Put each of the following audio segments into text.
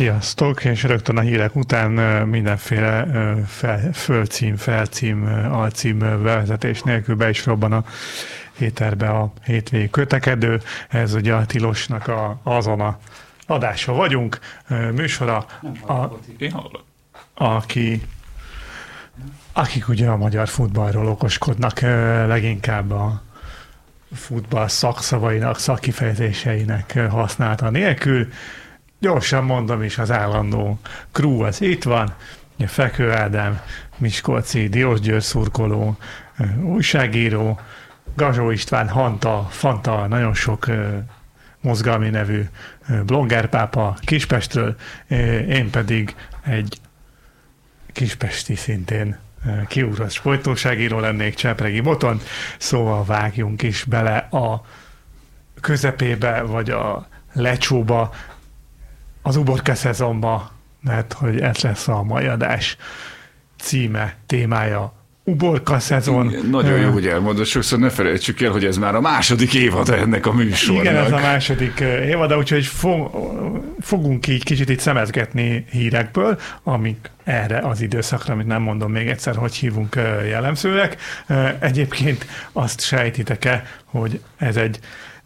Sziasztok, és rögtön a hírek után mindenféle fel, fölcím, felcím, alcím bevezetés nélkül be is robban a héterbe a hétvégi kötekedő. Ez ugye a Tilosnak a, azon a adása vagyunk, műsora, a, aki akik ugye a magyar futballról okoskodnak leginkább a futball szakszavainak, szakifejezéseinek használata nélkül. Gyorsan mondom is, az állandó crew az itt van, Fekő Ádám, Miskolci, Diós Győr szurkoló, újságíró, Gazsó István, Hanta, Fanta, nagyon sok mozgalmi nevű bloggerpápa Kispestről, én pedig egy kispesti szintén kiúrott sportóságíró lennék Csepregi Boton, szóval vágjunk is bele a közepébe, vagy a lecsóba, az uborka szezonba, mert hogy ez lesz a mai adás címe, témája uborka szezon. Igen, nagyon jó, hogy elmondod, sokszor ne felejtsük el, hogy ez már a második évad ennek a műsornak. Igen, ez a második évad, úgyhogy fog, fogunk így kicsit itt szemezgetni hírekből, amik erre az időszakra, amit nem mondom még egyszer, hogy hívunk jellemzőek. Egyébként azt sejtitek-e, hogy ez egy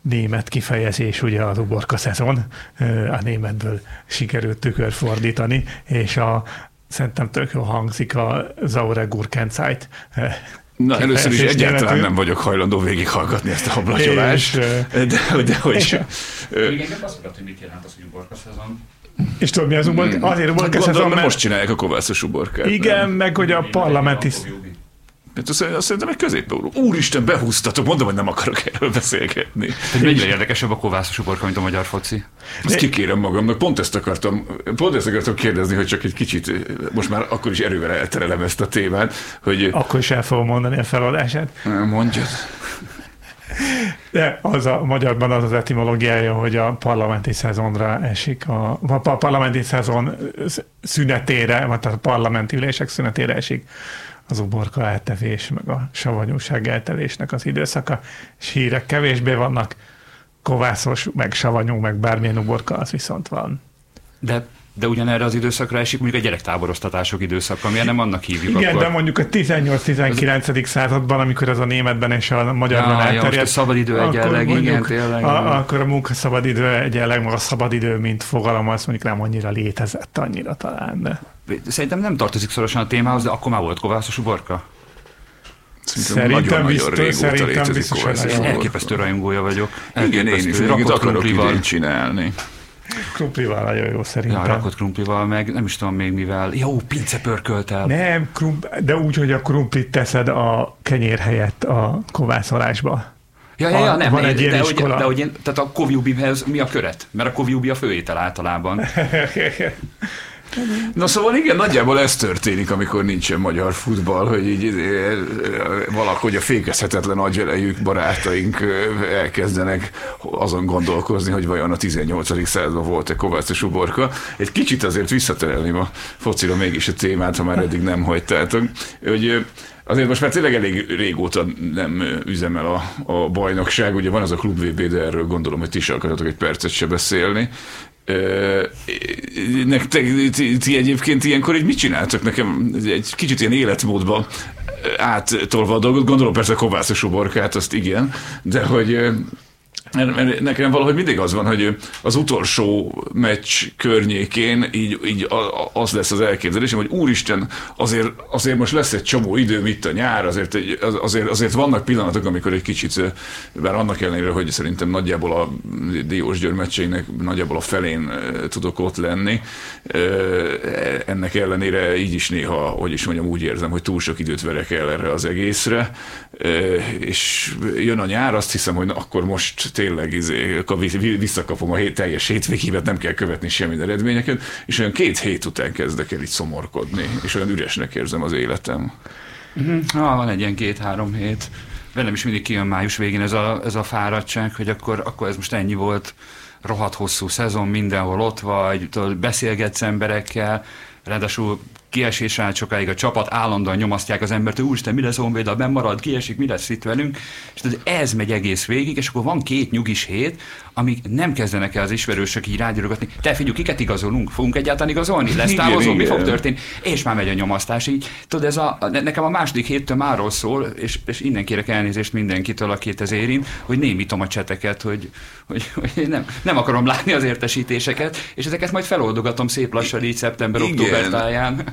német kifejezés, ugye az uborka szezon, a németből sikerült tükörfordítani, és a szerintem tök jó hangzik a Zaure Gurkenzeit. Na, először is egyáltalán nem vagyok hajlandó végighallgatni ezt a hablatyolást. De, de hogy... És, még azt mondta, hogy mit jelent az, hogy uborka szezon. És tudod, mi az uborka? Hmm. Azért uborka hát szezon, mert... most csinálják a kovászos uborkát. Igen, nem? meg hogy a parlamenti... Hát azt, azt szerintem egy közép Úristen, behúztatok, mondom, hogy nem akarok erről beszélgetni. Mennyire érdekesebb a kovászos uborka, mint a magyar foci? Ezt kikérem magamnak, pont ezt akartam, pont ezt akartam kérdezni, hogy csak egy kicsit, most már akkor is erővel elterelem ezt a témát, hogy... Akkor is el fogom mondani a feladását. Mondjad. De az a magyarban az az etimológiája, hogy a parlamenti szezonra esik, a, a parlamenti szezon szünetére, vagy a parlamenti ülések szünetére esik az uborka eltevés, meg a savanyúság eltelésnek az időszaka, és hírek kevésbé vannak, kovászos, meg savanyú, meg bármilyen uborka, az viszont van. De de ugyanerre az időszakra esik mondjuk a gyerektáboroztatások időszaka, miért nem annak hívjuk Igen, akkor? de mondjuk a 18-19. században, amikor ez a németben és a magyarban ja, elterjedt. Ja, a szabadidő egyenleg, igen, tényleg. A, akkor a munkaszabadidő egyenleg, meg a szabadidő, mint fogalom, az mondjuk nem annyira létezett annyira talán, de... Szerintem nem tartozik szorosan a témához, de akkor már volt kovászos uborka? Szerintem, szerintem biztos, nagyon szerintem biztos, elképesztő rajongója vagyok. Igen, én is, én akarok idén csinálni. Krumplival nagyon jó szerintem. Ja, rakott krumplival, meg nem is tudom még mivel. Jó, pince pörköltel. Nem, krumpli, de úgy, hogy a krumplit teszed a kenyér helyett a kovászolásba. Ja, ja, ja, nem, van egy de, de, de, de, hogy én, tehát a koviubihez mi a köret? Mert a koviubi a főétel általában. Na szóval igen, nagyjából ez történik, amikor nincsen magyar futball, hogy így valahogy a fékezhetetlen agyelejük barátaink elkezdenek azon gondolkozni, hogy vajon a 18. században volt-e Kovács és Uborka. Egy kicsit azért visszaterelném a focira mégis a témát, ha már eddig nem hagytátok, hogy Azért most már tényleg elég régóta nem üzemel a, a bajnokság, ugye van az a klub VB, de erről gondolom, hogy ti is akartatok egy percet se beszélni. Nektek, ti, ti egyébként ilyenkor így mit csináltok? Nekem egy kicsit ilyen életmódban áttolva a dolgot, gondolom persze kovászos uborkát, azt igen, de hogy mert nekem valahogy mindig az van, hogy az utolsó meccs környékén így, így az lesz az elképzelésem, hogy úristen, azért, azért most lesz egy csomó idő, itt a nyár, azért, azért, azért vannak pillanatok, amikor egy kicsit, bár annak ellenére, hogy szerintem nagyjából a Diós Győr meccseinek nagyjából a felén tudok ott lenni, ennek ellenére így is néha, hogy is mondjam, úgy érzem, hogy túl sok időt verek el erre az egészre, és jön a nyár, azt hiszem, hogy na, akkor most tényleg izé, visszakapom a hét, teljes hétvégévet, nem kell követni semmi eredményeket, és olyan két hét után kezdek el itt szomorkodni, és olyan üresnek érzem az életem. Uh-huh. Ah, van egy ilyen két-három hét. Velem is mindig kijön május végén ez a, ez a fáradtság, hogy akkor, akkor ez most ennyi volt, rohadt hosszú szezon, mindenhol ott vagy, beszélgetsz emberekkel, ráadásul kiesés állt sokáig, a csapat állandóan nyomasztják az embert, hogy úristen, mi lesz Honvéd, benn marad, kiesik, mi lesz itt velünk, és ez megy egész végig, és akkor van két nyugis hét, amíg nem kezdenek el az ismerősök így rágyorogatni, te figyelj, kiket igazolunk, fogunk egyáltalán igazolni, lesz távozó, mi fog történni, és már megy a nyomasztás, így. Tudod, ez a, nekem a második héttől máról szól, és, és innen kérek elnézést mindenkitől, akit ez érint, hogy némítom a cseteket, hogy, hogy, hogy nem, nem akarom látni az értesítéseket, és ezeket majd feloldogatom szép lassan így szeptember-október táján.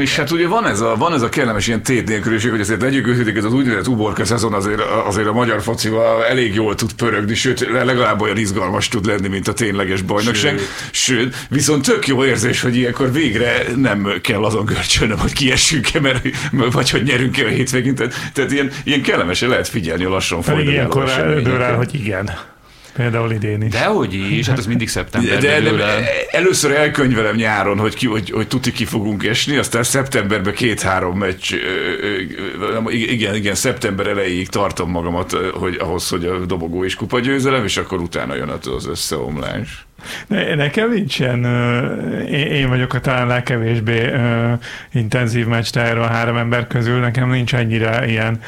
És hát ugye van ez a, van ez a kellemes ilyen tét nélküliség, hogy azért legyünk őszintén, ez az úgynevezett uborka szezon azért, azért a magyar focival elég jól tud pörögni, sőt, legalább olyan izgalmas tud lenni, mint a tényleges bajnokság. Sőt, sőt viszont tök jó érzés, hogy ilyenkor végre nem kell azon görcsölnöm, hogy kiessünk-e, mert, vagy hogy nyerünk-e a hétvégén. Tehát, tehát ilyen, ilyen kellemesen lehet figyelni a lassan folyni. Ilyenkor dől hogy igen. Például idén is. Dehogy is, hát az mindig szeptemberben de, de, de először elkönyvelem nyáron, hogy, ki, hogy, hogy tuti ki fogunk esni, aztán szeptemberben két-három meccs, igen, igen, szeptember elejéig tartom magamat hogy ahhoz, hogy a dobogó is kupa győzelem, és akkor utána jön az összeomlás. Ne, nekem nincsen, én vagyok a talán legkevésbé intenzív meccs a három ember közül, nekem nincs annyira ilyen,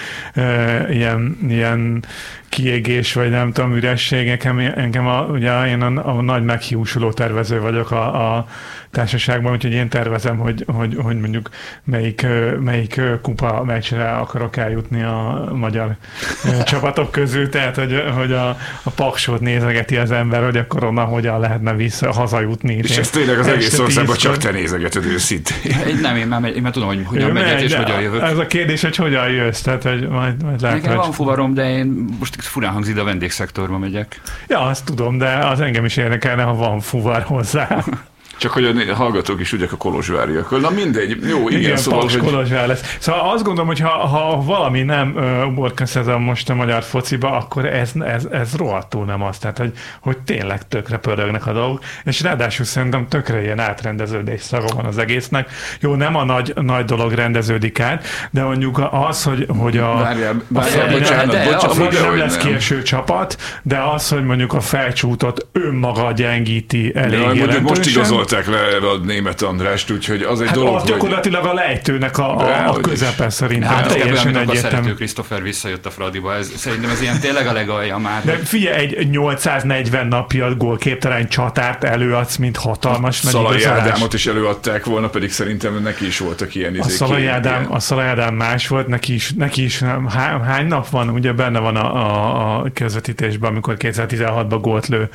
ilyen, ilyen kiégés, vagy nem tudom, üresség. Nekem, engem a, ugye én a, a nagy meghiúsuló tervező vagyok a, a társaságban, úgyhogy én tervezem, hogy, hogy, hogy mondjuk melyik, melyik kupa meccsre akarok eljutni a magyar csapatok közül, tehát hogy, hogy a, a paksot nézegeti az ember, hogy akkor onnan hogyan lehetne vissza hazajutni. És ez tényleg az egész országban csak te nézegeted őszintén. Nem, én már, én már tudom, hogy hogyan megyek és hogyan jövök. Ez a kérdés, hogy hogyan jössz, tehát hogy majd, majd lehet, Nekem hogy... van fuvarom, de én most furán hangzik, de a vendégszektorba megyek. Ja, azt tudom, de az engem is érdekelne, ha van fuvar hozzá. Csak hogy a hallgatók is ugyak a kolozsváriak. Na mindegy, jó, igen, igen szóval... Hogy... Kolozsvár lesz. Szóval azt gondolom, hogy ha, ha valami nem uborka szezon most a magyar fociba, akkor ez, ez, ez rohadtul nem az. Tehát, hogy, hogy tényleg tökre pörögnek a dolgok, és ráadásul szerintem tökre ilyen átrendeződés szaga van az egésznek. Jó, nem a nagy, nagy dolog rendeződik át, de mondjuk az, hogy, hogy a, várjál, várjál, a bocsánat, nem, bocsánat, nem lesz kieső csapat, de az, hogy mondjuk a felcsútot önmaga gyengíti elég ja, jelentősen. Most igazolt hozták le a német Andrást, úgyhogy az egy hát dolog, az gyakorlatilag a lejtőnek a, a, a közepe szerintem. Hát, teljesen egyértelmű. Christopher visszajött a Fradiba, ez, szerintem ez ilyen tényleg a legalja már. De figyelj, egy 840 napja gólképtelen csatárt előadsz, mint hatalmas nagy Szalai Ádámot is előadták volna, pedig szerintem neki is voltak ilyen a Szalai Ádám, a Szalai Ádám más volt, neki is, neki is há, hány nap van, ugye benne van a, a, a közvetítésben, amikor 2016-ban gólt lő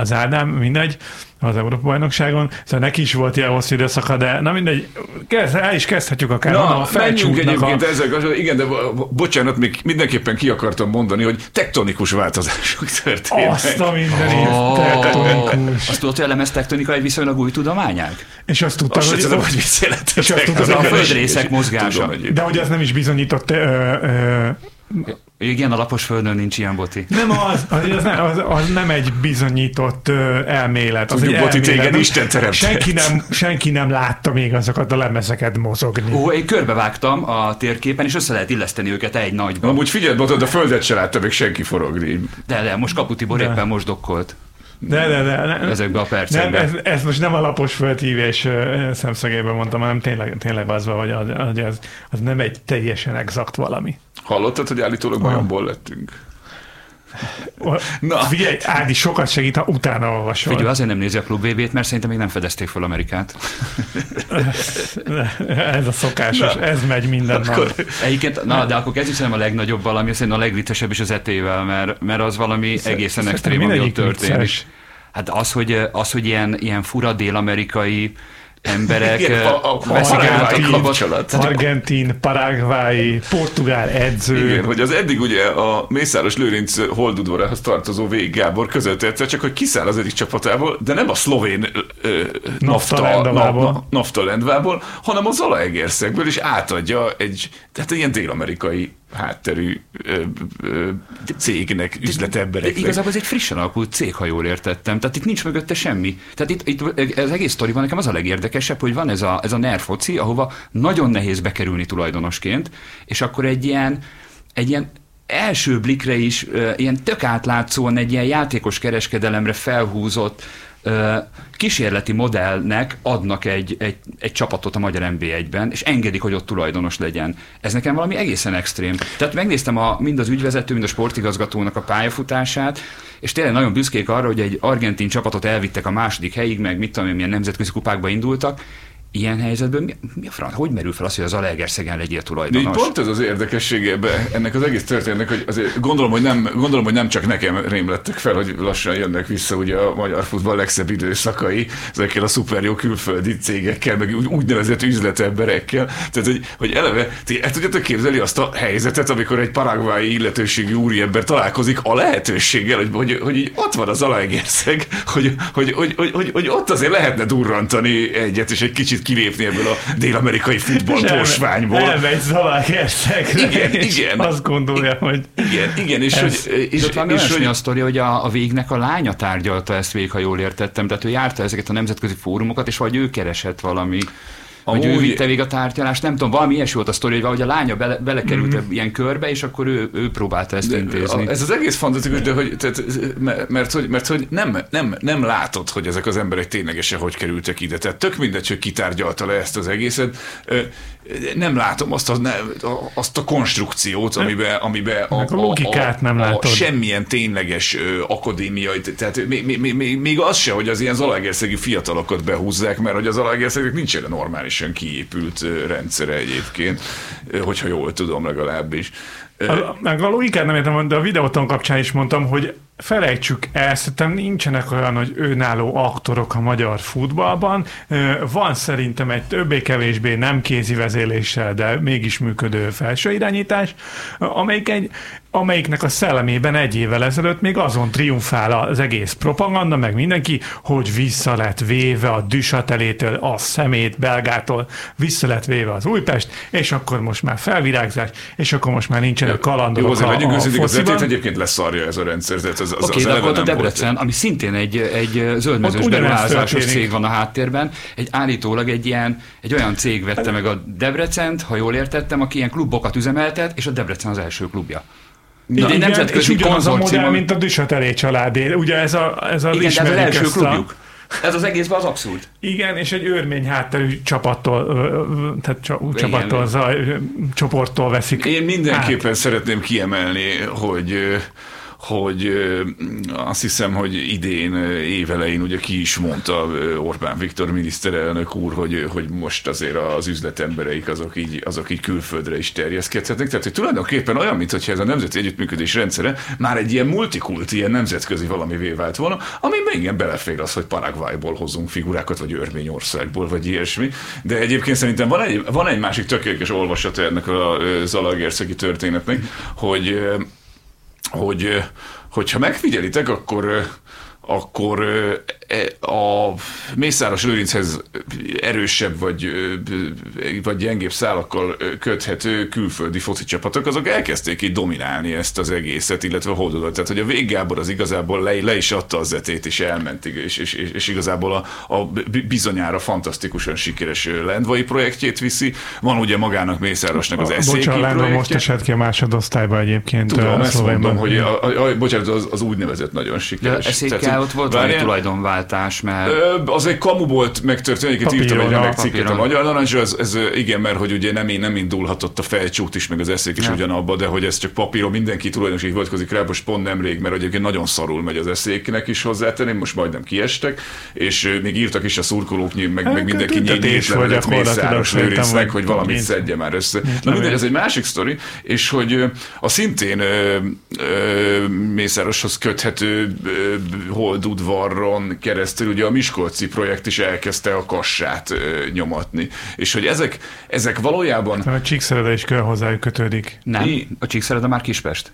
az Ádám, mindegy az Európa-bajnokságon, szóval neki is volt ilyen hosszú időszaka, de na mindegy, kezd, el is kezdhetjük akár. Na, a menjünk egyébként a... ezzel, igen, de bocsánat, még mindenképpen ki akartam mondani, hogy tektonikus változások történnek. Azt a mindenit, oh, tektonikus. Azt tudod, hogy a lemez tektonika egy viszonylag új tudományág? És azt tudtam, azt hogy, hogy és azt tudtam, a földrészek mozgása. Tudom, de hogy ez nem is bizonyított ö, ö, igen, a lapos földön nincs ilyen boti. Nem az, az, az, nem, az, az nem egy bizonyított elmélet. Az Tudjuk, egy boti téged Isten teremtett. Senki nem, senki nem látta még azokat a lemezeket mozogni. Ó, én körbevágtam a térképen, és össze lehet illeszteni őket egy nagyba. Amúgy figyeld, mondod, a földet se látta még senki forogni. De, de, most Kaputibor éppen most dokkolt. De, de, de. Ne, Ezekben a percekben. Nem, ez, ez, most nem a lapos föltívés szemszögében mondtam, hanem tényleg, tényleg az van, hogy az, az, az nem egy teljesen exakt valami. Hallottad, hogy állítólag bajomból lettünk? Na. Figyelj, Ádi sokat segít, ha utána olvasol. Figyelj, azért nem nézi a klub VB-t, mert szerintem még nem fedezték fel Amerikát. ez a szokásos, na. ez megy minden akkor, nap. Egyébként, na, de akkor kezdjük szerintem a legnagyobb valami, szerintem a legviccesebb is az etével, mert, mert az valami egészen extrém, ami ott történik. Hát az, hogy, az, hogy ilyen, ilyen fura dél-amerikai emberek Igen, a, a, veszik át a kapcsolat. Argentin, Paraguay, portugál edző. Igen, hogy az eddig ugye a Mészáros Lőrinc holdudvarához tartozó végig Gábor között egyszer csak, hogy kiszáll az egyik csapatából, de nem a szlovén ö, nafta, nafta lendvából, hanem az Zalaegerszegből, és átadja egy, tehát ilyen dél-amerikai hátterű ö, ö, cégnek, üzletembereknek. De igazából ez egy frissen alakult cég, ha jól értettem. Tehát itt nincs mögötte semmi. Tehát itt, itt az egész sztoriban nekem az a legérdekesebb, hogy van ez a, ez a NER foci, ahova nagyon nehéz bekerülni tulajdonosként, és akkor egy ilyen, egy ilyen első blikre is ilyen tök átlátszóan egy ilyen játékos kereskedelemre felhúzott kísérleti modellnek adnak egy, egy, egy csapatot a magyar NB1-ben, és engedik, hogy ott tulajdonos legyen. Ez nekem valami egészen extrém. Tehát megnéztem a, mind az ügyvezető, mind a sportigazgatónak a pályafutását, és tényleg nagyon büszkék arra, hogy egy argentin csapatot elvittek a második helyig, meg mit tudom én, milyen nemzetközi kupákba indultak, ilyen helyzetben mi, mi a franc, hogy merül fel az, hogy az Alegerszegen legyél tulajdonos? De pont ez az érdekessége ennek az egész történetnek, hogy azért gondolom, hogy nem, gondolom, hogy nem csak nekem rémlettek fel, hogy lassan jönnek vissza ugye a magyar futball legszebb időszakai, ezekkel a szuper jó külföldi cégekkel, meg úgynevezett üzletemberekkel. Tehát, hogy, hogy eleve, ti el tudjátok képzelni azt a helyzetet, amikor egy paragvái illetőségű úriember találkozik a lehetőséggel, hogy, hogy, hogy így ott van az Alegerszeg, hogy, hogy, hogy, hogy, hogy, hogy ott azért lehetne durrantani egyet, és egy kicsit kicsit kilépni ebből a dél-amerikai futball tosványból. Elmegy Zalaegerszegre, igen, igen. azt gondolja, hogy... Igen, igen, és ez, hogy... És, és, és, és hogy a sztori, hogy a, a végnek a lánya tárgyalta ezt végig, ha jól értettem, tehát ő járta ezeket a nemzetközi fórumokat, és vagy ő keresett valami Amúgy... Vagy ő vitte végig a tárgyalást, nem tudom, valami ilyesmi volt a sztori, hogy a lánya bele, belekerült mm-hmm. ilyen körbe, és akkor ő, ő próbálta ezt de, intézni. A, ez az egész fantasztikus, de hogy, tehát, mert, mert, hogy, mert hogy nem, nem, nem látod, hogy ezek az emberek ténylegesen hogy kerültek ide. Tehát tök mindegy, hogy kitárgyalta le ezt az egészet. Nem látom azt a, azt a konstrukciót, amiben, amiben a, a, logikát a, nem a, látod. A semmilyen tényleges akadémiai, tehát még, még, még, még az se, hogy az ilyen zalaegerszegi fiatalokat behúzzák, mert hogy az zalaegerszegnek nincs erre normális teljesen kiépült rendszere egyébként, hogyha jól tudom legalábbis. A, meg a logikát nem értem, de a videóton kapcsán is mondtam, hogy felejtsük el, szerintem nincsenek olyan, hogy önálló aktorok a magyar futballban. Van szerintem egy többé-kevésbé nem kézi vezéléssel, de mégis működő felső irányítás, amelyik egy, amelyiknek a szellemében egy évvel ezelőtt még azon triumfál az egész propaganda, meg mindenki, hogy vissza lett véve a Düsatelétől, a szemét Belgától, vissza lett véve az Újpest, és akkor most már felvirágzás, és akkor most már nincsenek kalandok Jó, azért a, a az egyébként leszarja ez a rendszer, ez az, az, Oké, okay, de volt a Debrecen, volt. ami szintén egy, egy zöldmezős beruházásos cég van a háttérben, egy állítólag egy ilyen, egy olyan cég vette meg a Debrecent, ha jól értettem, aki ilyen klubokat üzemeltet, és a Debrecen az első klubja. Na, egy nemzetközi és ugyanaz a modell, mint a Düsatelé családé. Ugye ez a, ez a Igen, de ez az első klubjuk. Ez az egészben az abszurd. Igen, és egy örmény hátterű csapattól, tehát csapattól, zaj, csoporttól veszik. Én mindenképpen át. szeretném kiemelni, hogy hogy azt hiszem, hogy idén évelején ugye ki is mondta Orbán Viktor miniszterelnök úr, hogy, hogy most azért az üzletembereik azok így, azok így külföldre is terjeszkedhetnek. Tehát, hogy tulajdonképpen olyan, mintha ez a nemzeti együttműködés rendszere már egy ilyen multikult, ilyen nemzetközi valamivé vált volna, ami igen belefér az, hogy Paraguayból hozunk figurákat, vagy Örményországból, vagy ilyesmi. De egyébként szerintem van egy, van egy másik tökéletes olvasata ennek a Zalagerszegi történetnek, hogy hogy hogyha megfigyelitek, akkor akkor e, a Mészáros Lőrinchez erősebb vagy, vagy gyengébb szálakkal köthető külföldi foci csapatok, azok elkezdték így dominálni ezt az egészet, illetve a holdodat. Tehát, hogy a véggábor az igazából le, le is adta a zetét, és elment, és, és, és, és igazából a, a bizonyára fantasztikusan sikeres Lendvai projektjét viszi. Van ugye magának Mészárosnak az eszéki projektje. most esett ki a másodosztályba egyébként. Tudom, ezt mondom, hogy a, a, a, bocsánat, az, az úgynevezett nagyon sikeres. De ott volt valami tulajdonváltás, mert... Ö, az egy kamu volt megtörténik, itt írtam egy remek cikket a Magyar Narancs, ez, ez, igen, mert hogy ugye nem, nem indulhatott a felcsút is, meg az eszék is nem. ugyanabba, de hogy ez csak papíron mindenki tulajdonos így hivatkozik rá, most pont nemrég, mert egyébként nagyon szarul megy az eszéknek is hozzátenném, most majdnem kiestek, és még írtak is a szurkolók, meg, meg hát, mindenki nyílt levelet Mészáros Lőrincnek, hogy valamit szedje már össze. Na mindegy, ez egy másik sztori, és hogy a szintén Mészároshoz köthető holdudvarron keresztül ugye a Miskolci projekt is elkezdte a kassát nyomatni. És hogy ezek, ezek valójában... A Csíkszereda is kell hozzájuk kötődik. Nem, Mi? a Csíkszereda már Kispest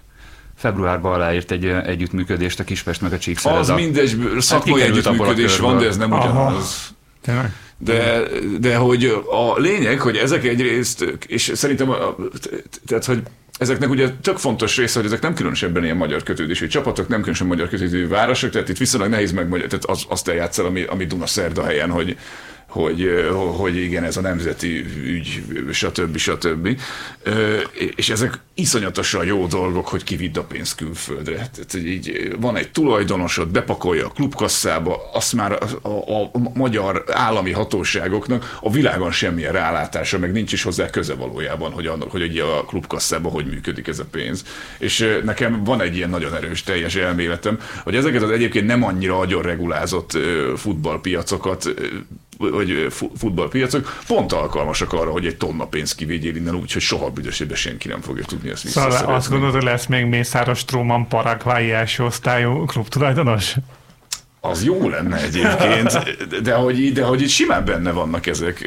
februárban aláírt egy együttműködést a Kispest meg a Csíkszereda. Az mindegy, szakmai hát együttműködés van, de ez nem ugyanaz. Tényleg? De, de hogy a lényeg, hogy ezek egyrészt, és szerintem, tehát, hogy ezeknek ugye tök fontos része, hogy ezek nem különösebben ilyen magyar kötődésű csapatok, nem különösen magyar kötődésű városok, tehát itt viszonylag nehéz meg, tehát az, azt eljátszol, ami, ami Duna szerda helyen, hogy, hogy, hogy igen, ez a nemzeti ügy, stb. stb. És ezek iszonyatosan jó dolgok, hogy kividd a pénzt külföldre. Tehát, így van egy tulajdonosod, bepakolja a klubkasszába, azt már a, a, a magyar állami hatóságoknak a világon semmilyen rálátása, meg nincs is hozzá köze valójában, hogy, annak, hogy a klubkasszában hogy működik ez a pénz. És nekem van egy ilyen nagyon erős teljes elméletem, hogy ezeket az egyébként nem annyira regulázott futballpiacokat vagy futballpiacok pont alkalmasak arra, hogy egy tonna pénzt kivédjél innen úgy, hogy soha büdösében senki nem fogja tudni ezt visszaszerezni. Szóval azt gondolod, hogy lesz még Mészáros Tróman Paraguay első osztályú klubtulajdonos? Az jó lenne egyébként, de hogy, de hogy itt simán benne vannak ezek,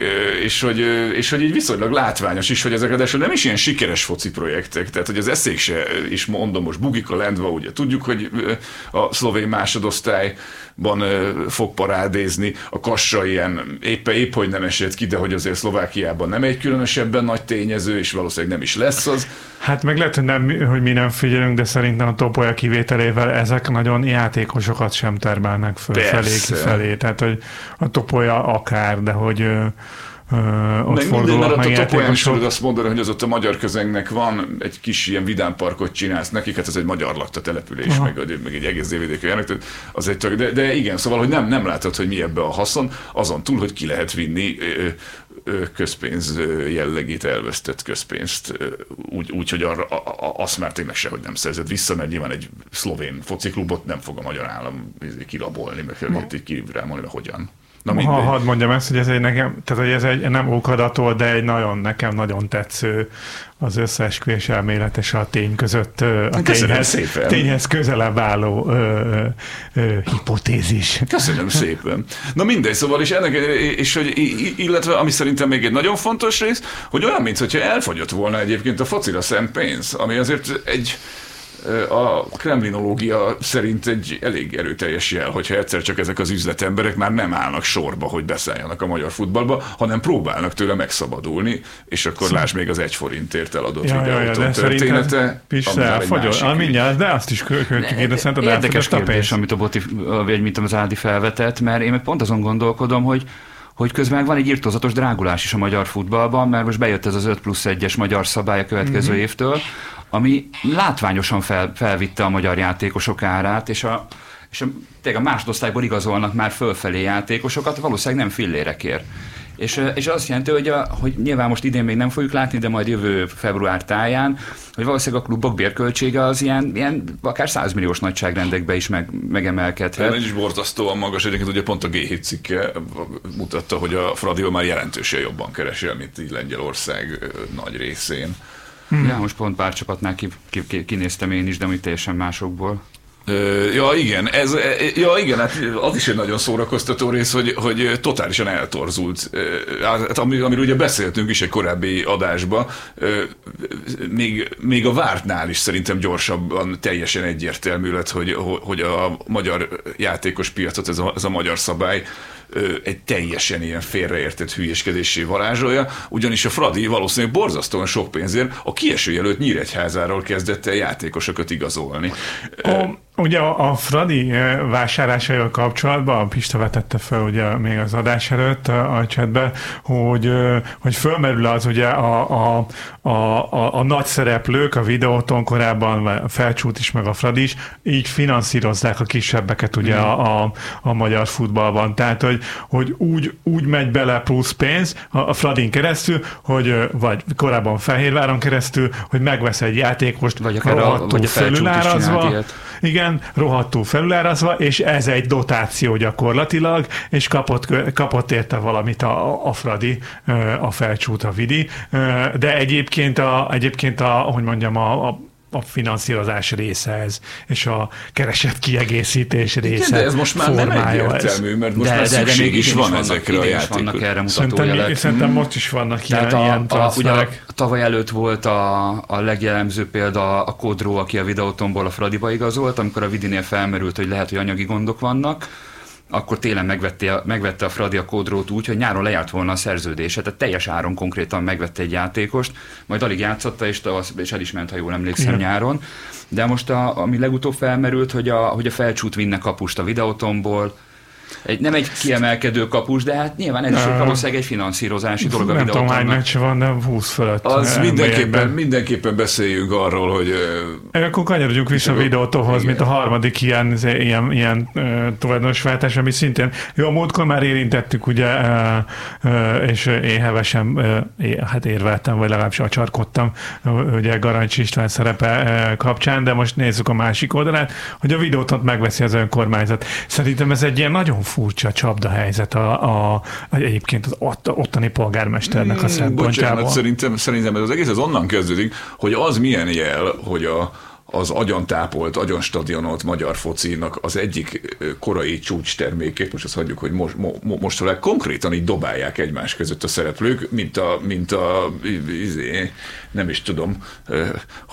és hogy, és hogy így viszonylag látványos is, hogy ezek de nem is ilyen sikeres foci projektek, tehát hogy az eszék se is mondom, most Bugika Lendva, ugye tudjuk, hogy a szlovén másodosztály ban fog parádézni, a kassa ilyen épp, épp hogy nem esett ki, de hogy azért Szlovákiában nem egy különösebben nagy tényező, és valószínűleg nem is lesz az. Hát meg lehet, hogy, nem, hogy mi nem figyelünk, de szerintem a topolya kivételével ezek nagyon játékosokat sem termelnek föl felé, felé. Tehát, hogy a topolya akár, de hogy ott meg mert ott a topolyán is tudod azt mondani, hogy az ott a magyar közengnek van, egy kis ilyen vidámparkot csinálsz nekik, hát ez egy magyar lakta település, Aha. meg, meg egy egész dévidéki járnak, az egy tök, de, de, igen, szóval, hogy nem, nem látod, hogy mi ebbe a haszon, azon túl, hogy ki lehet vinni közpénz jellegét elvesztett közpénzt, úgy, úgy hogy arra, azt már tényleg sehogy nem szerzett vissza, mert nyilván egy szlovén fociklubot nem fog a magyar állam kirabolni, meg kirámolni, mert hogyan. Na ha, hadd mondjam ezt, hogy ez egy nekem, tehát hogy ez egy nem okadatól, de egy nagyon, nekem nagyon tetsző az összeesküvés elmélet és a tény között a tényhez, tényhez közelebb álló ö, ö, hipotézis. Köszönöm szépen. Na mindegy, szóval is ennek, és hogy, illetve ami szerintem még egy nagyon fontos rész, hogy olyan, mintha elfogyott volna egyébként a focira szent pénz, ami azért egy a kremlinológia szerint egy elég erőteljes jel, hogyha egyszer csak ezek az üzletemberek már nem állnak sorba, hogy beszálljanak a magyar futballba, hanem próbálnak tőle megszabadulni, és akkor Szó. láss még az egy forintért eladott ja, videóton ja, története. Pisse, elfogyott. Mindjárt, de azt is költjük, én szerinted Érdekes kérdés, amit a Boti, vagy mint az Ádi felvetett, mert én meg pont azon gondolkodom, hogy hogy közben van egy írtózatos drágulás is a magyar futballban, mert most bejött ez az 5 plusz 1-es magyar szabály a következő mm-hmm. évtől, ami látványosan fel, felvitte a magyar játékosok árát, és a, és a, tényleg a másodosztályból igazolnak már fölfelé játékosokat, valószínűleg nem fillérekért. És, és azt jelenti, hogy, a, hogy nyilván most idén még nem fogjuk látni, de majd jövő február táján, hogy valószínűleg a klubok bérköltsége az ilyen, ilyen akár 100 milliós nagyságrendekbe is meg, megemelkedhet. Ez is borzasztóan magas, egyébként ugye pont a G7 cikke mutatta, hogy a Fradió már jelentősen jobban keresel, mint így Lengyelország nagy részén. Hmm. Ja, most pont pár csapatnál ki, ki, ki, kinéztem én is, de úgy teljesen másokból. Ja, igen, ez, e, ja, igen, hát az is egy nagyon szórakoztató rész, hogy, hogy totálisan eltorzult. Hát, amiről ugye beszéltünk is egy korábbi adásban, még, még a vártnál is szerintem gyorsabban teljesen egyértelmű lett, hogy, hogy a magyar játékos piacot ez a, ez a magyar szabály egy teljesen ilyen félreértett hülyeskedésé varázsolja, ugyanis a Fradi valószínűleg borzasztóan sok pénzért a kieső jelölt Nyíregyházáról kezdett el játékosokat igazolni. A, ugye a, a Fradi vásárlásaival kapcsolatban, Pista vetette fel ugye még az adás előtt a, a chatbe, hogy, hogy fölmerül az ugye a, a, a, a, a nagy szereplők, a videóton korábban, a Felcsút is, meg a Fradi is, így finanszírozzák a kisebbeket ugye a, a, a magyar futballban. Tehát, hogy hogy, hogy úgy, úgy megy bele plusz pénz a, a Fradin keresztül, hogy vagy korábban Fehérváron keresztül, hogy megvesz egy játékost vagy akár a, vagy a felülárazva. Igen, rohadtul felülárazva, és ez egy dotáció gyakorlatilag, és kapott, kapott érte valamit a, a Fradi, a felcsút, a Vidi, de egyébként a, egyébként a, hogy mondjam, a, a a finanszírozás része ez, és a keresett kiegészítés része. Igen, de ez most már nem egyértelmű, mert most de, már de, szükség de is van vannak, ezekre a játékokra. vannak erre mutató szerintem, jelek. Szerintem most is vannak ilyen, a, ilyen a, ugye a, tavaly előtt volt a, a legjellemző példa a Kodró, aki a videótomból a Fradiba igazolt, amikor a Vidinél felmerült, hogy lehet, hogy anyagi gondok vannak, akkor télen megvette, a, megvette a Fradi a kódrót úgy, hogy nyáron lejárt volna a szerződése, tehát teljes áron konkrétan megvette egy játékost, majd alig játszotta, és, tavasz, és el is ment, ha jól emlékszem, Igen. nyáron. De most, a, ami legutóbb felmerült, hogy a, hogy a felcsút vinne kapust a videótomból, egy, nem egy kiemelkedő kapus, de hát nyilván ez is valószínűleg egy finanszírozási dolog. Nem tudom, hány meccs van, de 20 fölött. Az mindenképpen, mindenképpen beszéljünk arról, hogy... Akkor kanyarodjunk vissza a videótóhoz, mint a harmadik ilyen, ilyen, ilyen tulajdonos váltás, ami szintén, jó, a múltkor már érintettük, ugye, és én hevesen, hát érveltem, vagy legalábbis acsarkodtam, ugye Garancs István szerepe kapcsán, de most nézzük a másik oldalát, hogy a videót megveszi az önkormányzat. Szerintem ez egy ilyen nagyon furcsa csapda helyzet a, a, a egyébként az ott, ottani polgármesternek a hmm, szempontjából. Bocsánat, szerintem, szerintem ez az egész az onnan kezdődik, hogy az milyen jel, hogy a, az agyantápolt, agyanstadionolt magyar focinak az egyik korai csúcs termékét, most azt hagyjuk, hogy most, mo, most konkrétan így dobálják egymás között a szereplők, mint a, mint a izé, nem is tudom,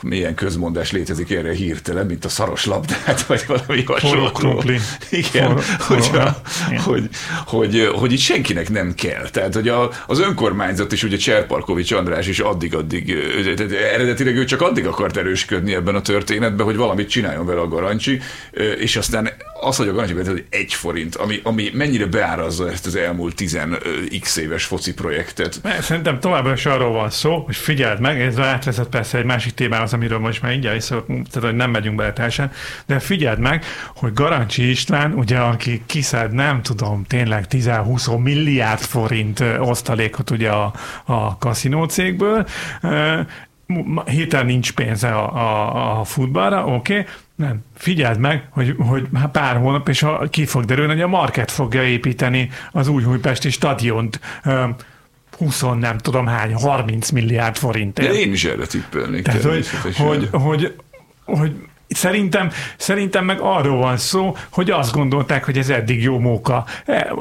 milyen közmondás létezik erre hirtelen, mint a szaros labdát, vagy valami hasonló. Igen, for, hogy, a, hogy, hogy, hogy itt senkinek nem kell. Tehát, hogy a, az önkormányzat is, ugye Cserparkovics András is addig-addig, eredetileg ő csak addig akart erősködni ebben a történetben, hogy valamit csináljon vele a Garancsi, és aztán az, hogy a Garancsi hogy egy forint, ami, ami mennyire beárazza ezt az elmúlt 10x éves foci projektet. Szerintem továbbra is arról van szó, hogy figyeld meg, ez átvezet persze egy másik témához, amiről most már így szó, tehát hogy nem megyünk bele teljesen, de figyeld meg, hogy Garancsi István, ugye, aki kiszed, nem tudom, tényleg 10-20 milliárd forint osztalékot ugye a, a kaszinó cégből, héten nincs pénze a, a, a futballra, oké, okay, nem. Figyeld meg, hogy, hogy pár hónap, és ha ki fog derülni, hogy a Market fogja építeni az új Újpesti stadiont. 20 nem tudom hány, 30 milliárd forintért. De én is erre tippelnék. Tehát, hogy, hogy, hogy, hogy Szerintem, szerintem meg arról van szó, hogy azt gondolták, hogy ez eddig jó móka. E,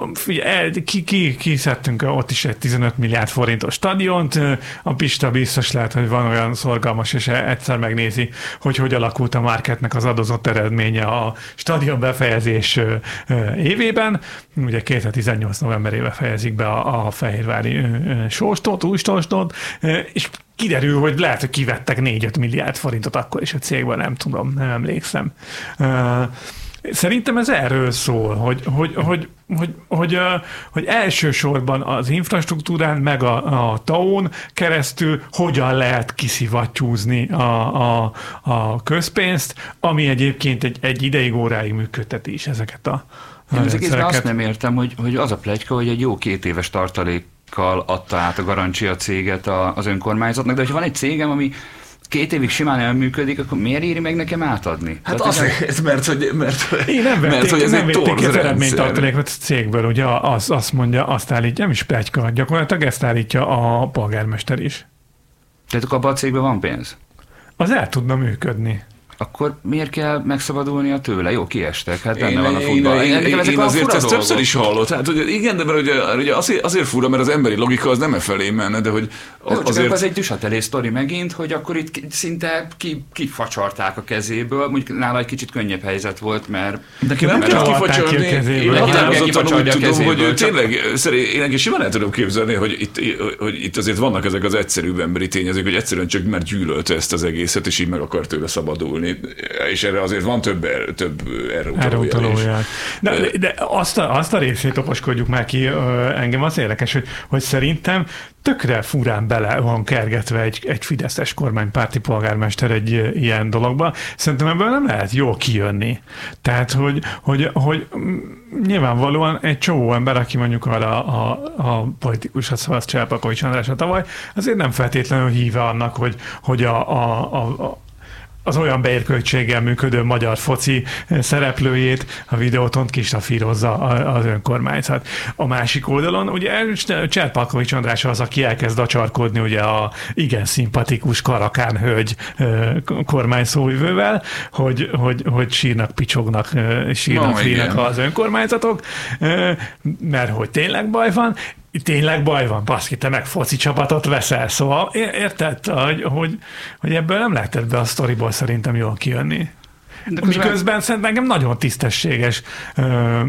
e, ki, ki, ki szedtünk ott is egy 15 milliárd forintos stadiont, a Pista biztos lehet, hogy van olyan szorgalmas, és egyszer megnézi, hogy hogy alakult a marketnek az adozott eredménye a stadion befejezés évében. Ugye 2018 novemberében fejezik be a, a Fehérvári sóstot, új sóstot, és kiderül, hogy lehet, hogy kivettek 4-5 milliárd forintot akkor is a cégből, nem tudom, nem emlékszem. Szerintem ez erről szól, hogy, hogy, hogy, hogy, hogy, hogy elsősorban az infrastruktúrán, meg a, a TAO-n keresztül hogyan lehet kiszivattyúzni a, a, a közpénzt, ami egyébként egy, egy ideig óráig működteti is ezeket a, én az egészben azt nem értem, hogy, hogy az a plegyka, hogy egy jó két éves tartalék adta át a garancia céget az önkormányzatnak, de ha van egy cégem, ami két évig simán elműködik, akkor miért éri meg nekem átadni? Hát Tehát azért, mert hogy, mert, Én nem vették, mert, hogy ez nem egy vették az eredménytartalékot a cégből, ugye az, azt mondja, azt állítja, nem is plegyka, gyakorlatilag ezt állítja a polgármester is. Tehát akkor abban a cégben van pénz? Az el tudna működni akkor miért kell megszabadulnia tőle? Jó, kiestek, hát benne én, van a futball. Én, én, én, én azért ezt többször is hallott. Hát, hogy igen, de mert ugye, ugye azért, azért fura, mert az emberi logika az nem e felé menne, de hogy az, Jó, csak azért... az egy düsatelé sztori megint, hogy akkor itt szinte ki, kifacsarták a kezéből, mondjuk nála egy kicsit könnyebb helyzet volt, mert... De ki nem kell kifacsarni, én határozottan úgy tudom, hogy tényleg, én is simán el tudom képzelni, hogy itt, hogy itt azért vannak ezek az egyszerűbb emberi tényezők, hogy egyszerűen csak mert gyűlölte ezt az egészet, és így meg akart tőle szabadulni mondani, és erre azért van több, er, több erre utalója De, de azt, a, azt a részét okoskodjuk már ki, engem az érdekes, hogy, hogy szerintem tökre furán bele van kergetve egy, egy Fideszes kormánypárti polgármester egy ilyen dologba. Szerintem ebből nem lehet jól kijönni. Tehát, hogy, hogy, hogy nyilvánvalóan egy csomó ember, aki mondjuk arra a, a politikusat szavaz Cselpakovics Andrásra tavaly, azért nem feltétlenül híve annak, hogy, hogy a, a, a, az olyan beérköltséggel működő magyar foci szereplőjét a videóton kistafírozza az önkormányzat. A másik oldalon ugye Cserpalkovics András az, aki elkezd acsarkodni ugye a igen szimpatikus karakán hölgy kormányszóvivővel, hogy, hogy, hogy sírnak, picsognak, sírnak, no, az önkormányzatok, mert hogy tényleg baj van, tényleg baj van, baszki, te meg foci csapatot veszel, szóval érted, hogy, hogy, hogy ebből nem lehetett be a sztoriból szerintem jól kijönni. De közben... Miközben szerintem engem nagyon tisztességes ö,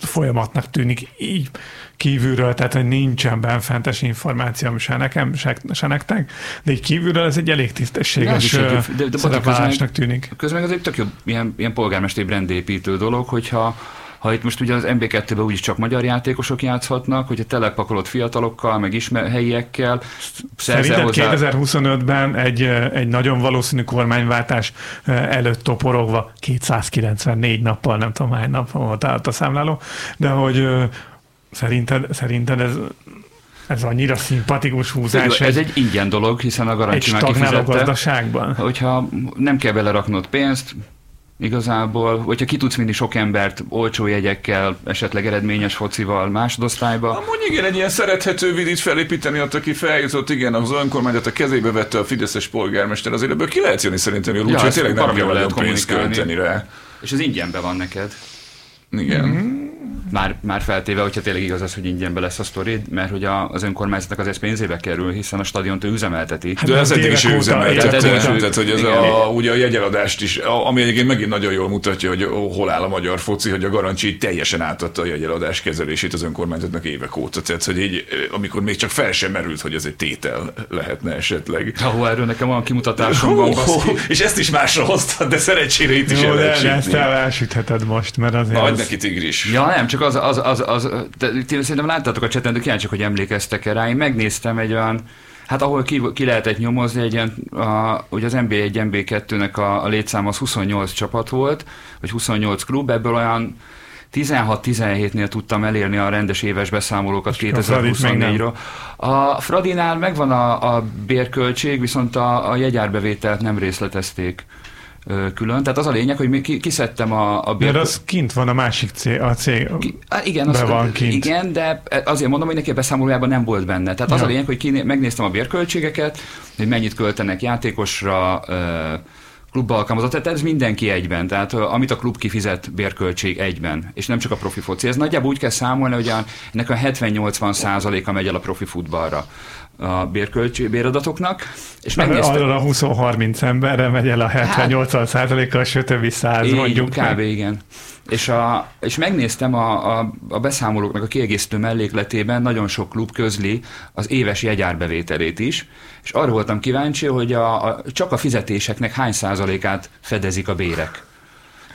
folyamatnak tűnik így kívülről, tehát hogy nincsen benfentes információm se nekem, se, se nektek, de így kívülről ez egy elég tisztességes de, de, de, de tűnik. Közben ez egy tök jobb ilyen, ilyen polgármesteri brandépítő dolog, hogyha ha itt most ugye az MB2-ben úgyis csak magyar játékosok játszhatnak, hogyha telepakolod fiatalokkal, meg ismer helyiekkel, Szerinted hozzá... 2025-ben egy, egy nagyon valószínű kormányváltás előtt toporogva 294 nappal, nem tudom hány nap volt állt a számláló, de hogy szerinted, szerinted ez ez annyira szimpatikus húzás. Ez egy ingyen dolog, hiszen a garancia már kifizette. gazdaságban. Hogyha nem kell beleraknod pénzt, igazából, hogyha ki tudsz vinni sok embert olcsó jegyekkel, esetleg eredményes focival másodosztályba. Amúgy igen, egy ilyen szerethető vidit felépíteni, ott aki feljutott, igen, az önkormányzat a kezébe vette a Fideszes polgármester, azért ebből ki lehet jönni szerintem, hogy ja, tényleg nem kell lehet pénzt költeni rá. És az ingyenben van neked. Igen. Mm-hmm. Már, már feltéve, hogyha tényleg igaz az, hogy ingyenbe lesz a sztori, mert hogy a, az önkormányzatnak az ez pénzébe kerül, hiszen a stadiont ő üzemelteti. Hát de ez eddig is ő üzemeltette, tehát hogy ez a, ugye a jegyeladást is, ami egyébként megint nagyon jól mutatja, hogy hol áll a magyar foci, hogy a Garancsi teljesen átadta a jegyeladás kezelését az önkormányzatnak évek óta. Tehát, hogy így, amikor még csak fel sem merült, hogy ez egy tétel lehetne esetleg. Ahol erről nekem van kimutatásom van, És ezt is másra hoztad, de szerencsére itt is Jó, de ezt most, mert azért... Nagy neki tigris. Ja, nem, csak az, az, az, az de, szerintem láttátok a cseten, de kíváncsiak, hogy emlékeztek rá. Én megnéztem egy olyan, hát ahol ki, ki lehetett nyomozni, egy ilyen, a, ugye az NB1, NB2-nek a, a létszám az 28 csapat volt, vagy 28 klub, ebből olyan 16-17-nél tudtam elérni a rendes éves beszámolókat 2024-ről. A Fradinál megvan a, a bérköltség, viszont a, a jegyárbevételt nem részletezték külön. Tehát az a lényeg, hogy ki, kiszedtem a, a bérkö... az kint van a másik cég, a cég ki, á, igen, az, van kint. igen, de azért mondom, hogy neki a beszámolójában nem volt benne. Tehát az ja. a lényeg, hogy ki, megnéztem a bérköltségeket, hogy mennyit költenek játékosra, klub alkalmazott, tehát ez mindenki egyben, tehát amit a klub kifizet bérköltség egyben, és nem csak a profi foci. Ez nagyjából úgy kell számolni, hogy ennek a 70-80 százaléka megy el a profi futballra a bérköltség, béradatoknak. És megnéztem... Arra a 20-30 emberre megy el a 70-80 százaléka, a többi 100 mondjuk. Kb. Meg. igen. És, a, és megnéztem a, a, a beszámolóknak a kiegészítő mellékletében, nagyon sok klub közli az éves jegyárbevételét is, és arra voltam kíváncsi, hogy a, a, csak a fizetéseknek hány százalékát fedezik a bérek.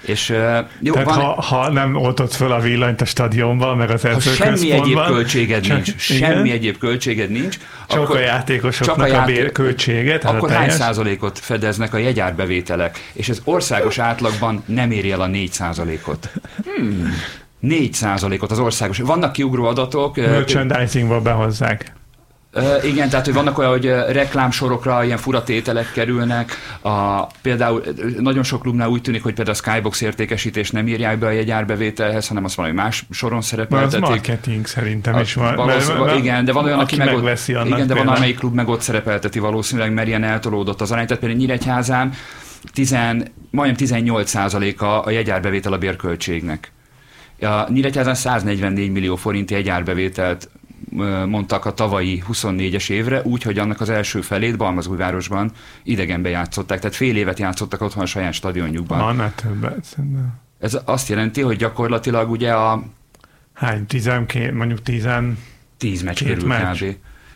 És, jó, Tehát van, ha, ha nem oltott föl a villanyt a stadionban, meg az ha semmi egyéb költséged csak, nincs, igen? semmi egyéb költséged nincs, csak akkor, a játékosoknak csak a, játék, a bérköltséget. Akkor hány százalékot fedeznek a jegyárbevételek? És ez országos átlagban nem éri el a 4 százalékot. Hmm. 4 százalékot az országos. Vannak kiugró adatok. Merchandisingba behozzák. Uh, igen, tehát hogy vannak olyan, hogy reklámsorokra ilyen furatételek kerülnek. A, például nagyon sok klubnál úgy tűnik, hogy például a Skybox értékesítés nem írják be a jegyárbevételhez, hanem azt valami más soron szerepeltetik. Az marketing szerintem a, is van. Valószínű, mert, igen, de van olyan, aki, aki meg ott, igen, de van amelyik klub meg ott szerepelteti valószínűleg, mert ilyen eltolódott az arány. Tehát például Nyíregyházán 10, majdnem 18 a a jegyárbevétel a bérköltségnek. A Nyíregyházán 144 millió forint jegyárbevételt mondtak a tavalyi 24-es évre, úgy, hogy annak az első felét Balmazújvárosban idegenbe játszották, tehát fél évet játszottak otthon a saját stadionjukban. Annál többet, Ez azt jelenti, hogy gyakorlatilag ugye a... Hány? Tizenkét, mondjuk tizen... Tíz meccs kerül meccs. kb.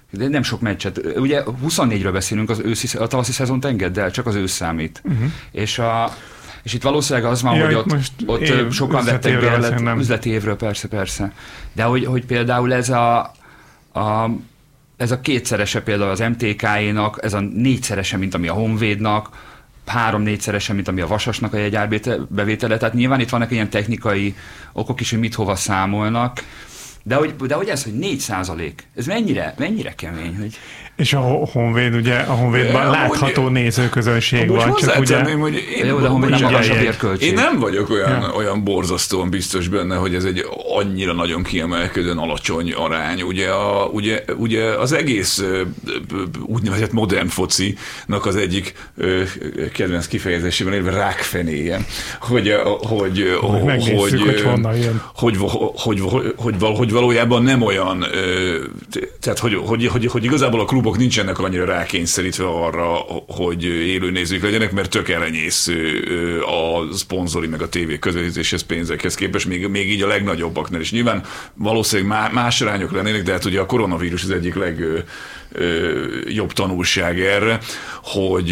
De nem sok meccset. Ugye 24-ről beszélünk, az őszi, a tavaszi szezont engedd el, csak az ősz számít. Uh-huh. És a, és itt valószínűleg az van, ja, hogy ott, most ott sokan vettek bérlet, üzleti évről, persze, persze. De hogy, hogy például ez a, a ez a kétszerese például az MTK-énak, ez a négyszerese, mint ami a Honvédnak, három-négyszerese, mint ami a Vasasnak a jegyárbevétele. Tehát nyilván itt vannak ilyen technikai okok is, hogy mit hova számolnak. De hogy, de hogy ez, hogy 4 százalék, ez mennyire, mennyire kemény, hogy... És a Honvéd, ugye, a Honvédban látható hogy, nézőközönség van, csak ugye... hogy én, jó, de Honvéd nem magas a Én nem vagyok olyan, ja. olyan borzasztóan biztos benne, hogy ez egy annyira nagyon kiemelkedően alacsony arány. Ugye, a, ugye, ugye az egész úgynevezett modern focinak az egyik kedvenc kifejezésében élve rákfenéje, hogy, hogy, hogy, hogy, hogy, hogy, hogy, hogy, hogy, hogy, valójában nem olyan, tehát hogy, hogy, hogy, hogy igazából a klubok nincsenek annyira rákényszerítve arra, hogy élő nézők legyenek, mert tök elenyésző a szponzori meg a tévé közvetítéshez pénzekhez képest, még, még így a legnagyobbaknál is. Nyilván valószínűleg más arányok lennének, de hát ugye a koronavírus az egyik leg jobb tanulság erre, hogy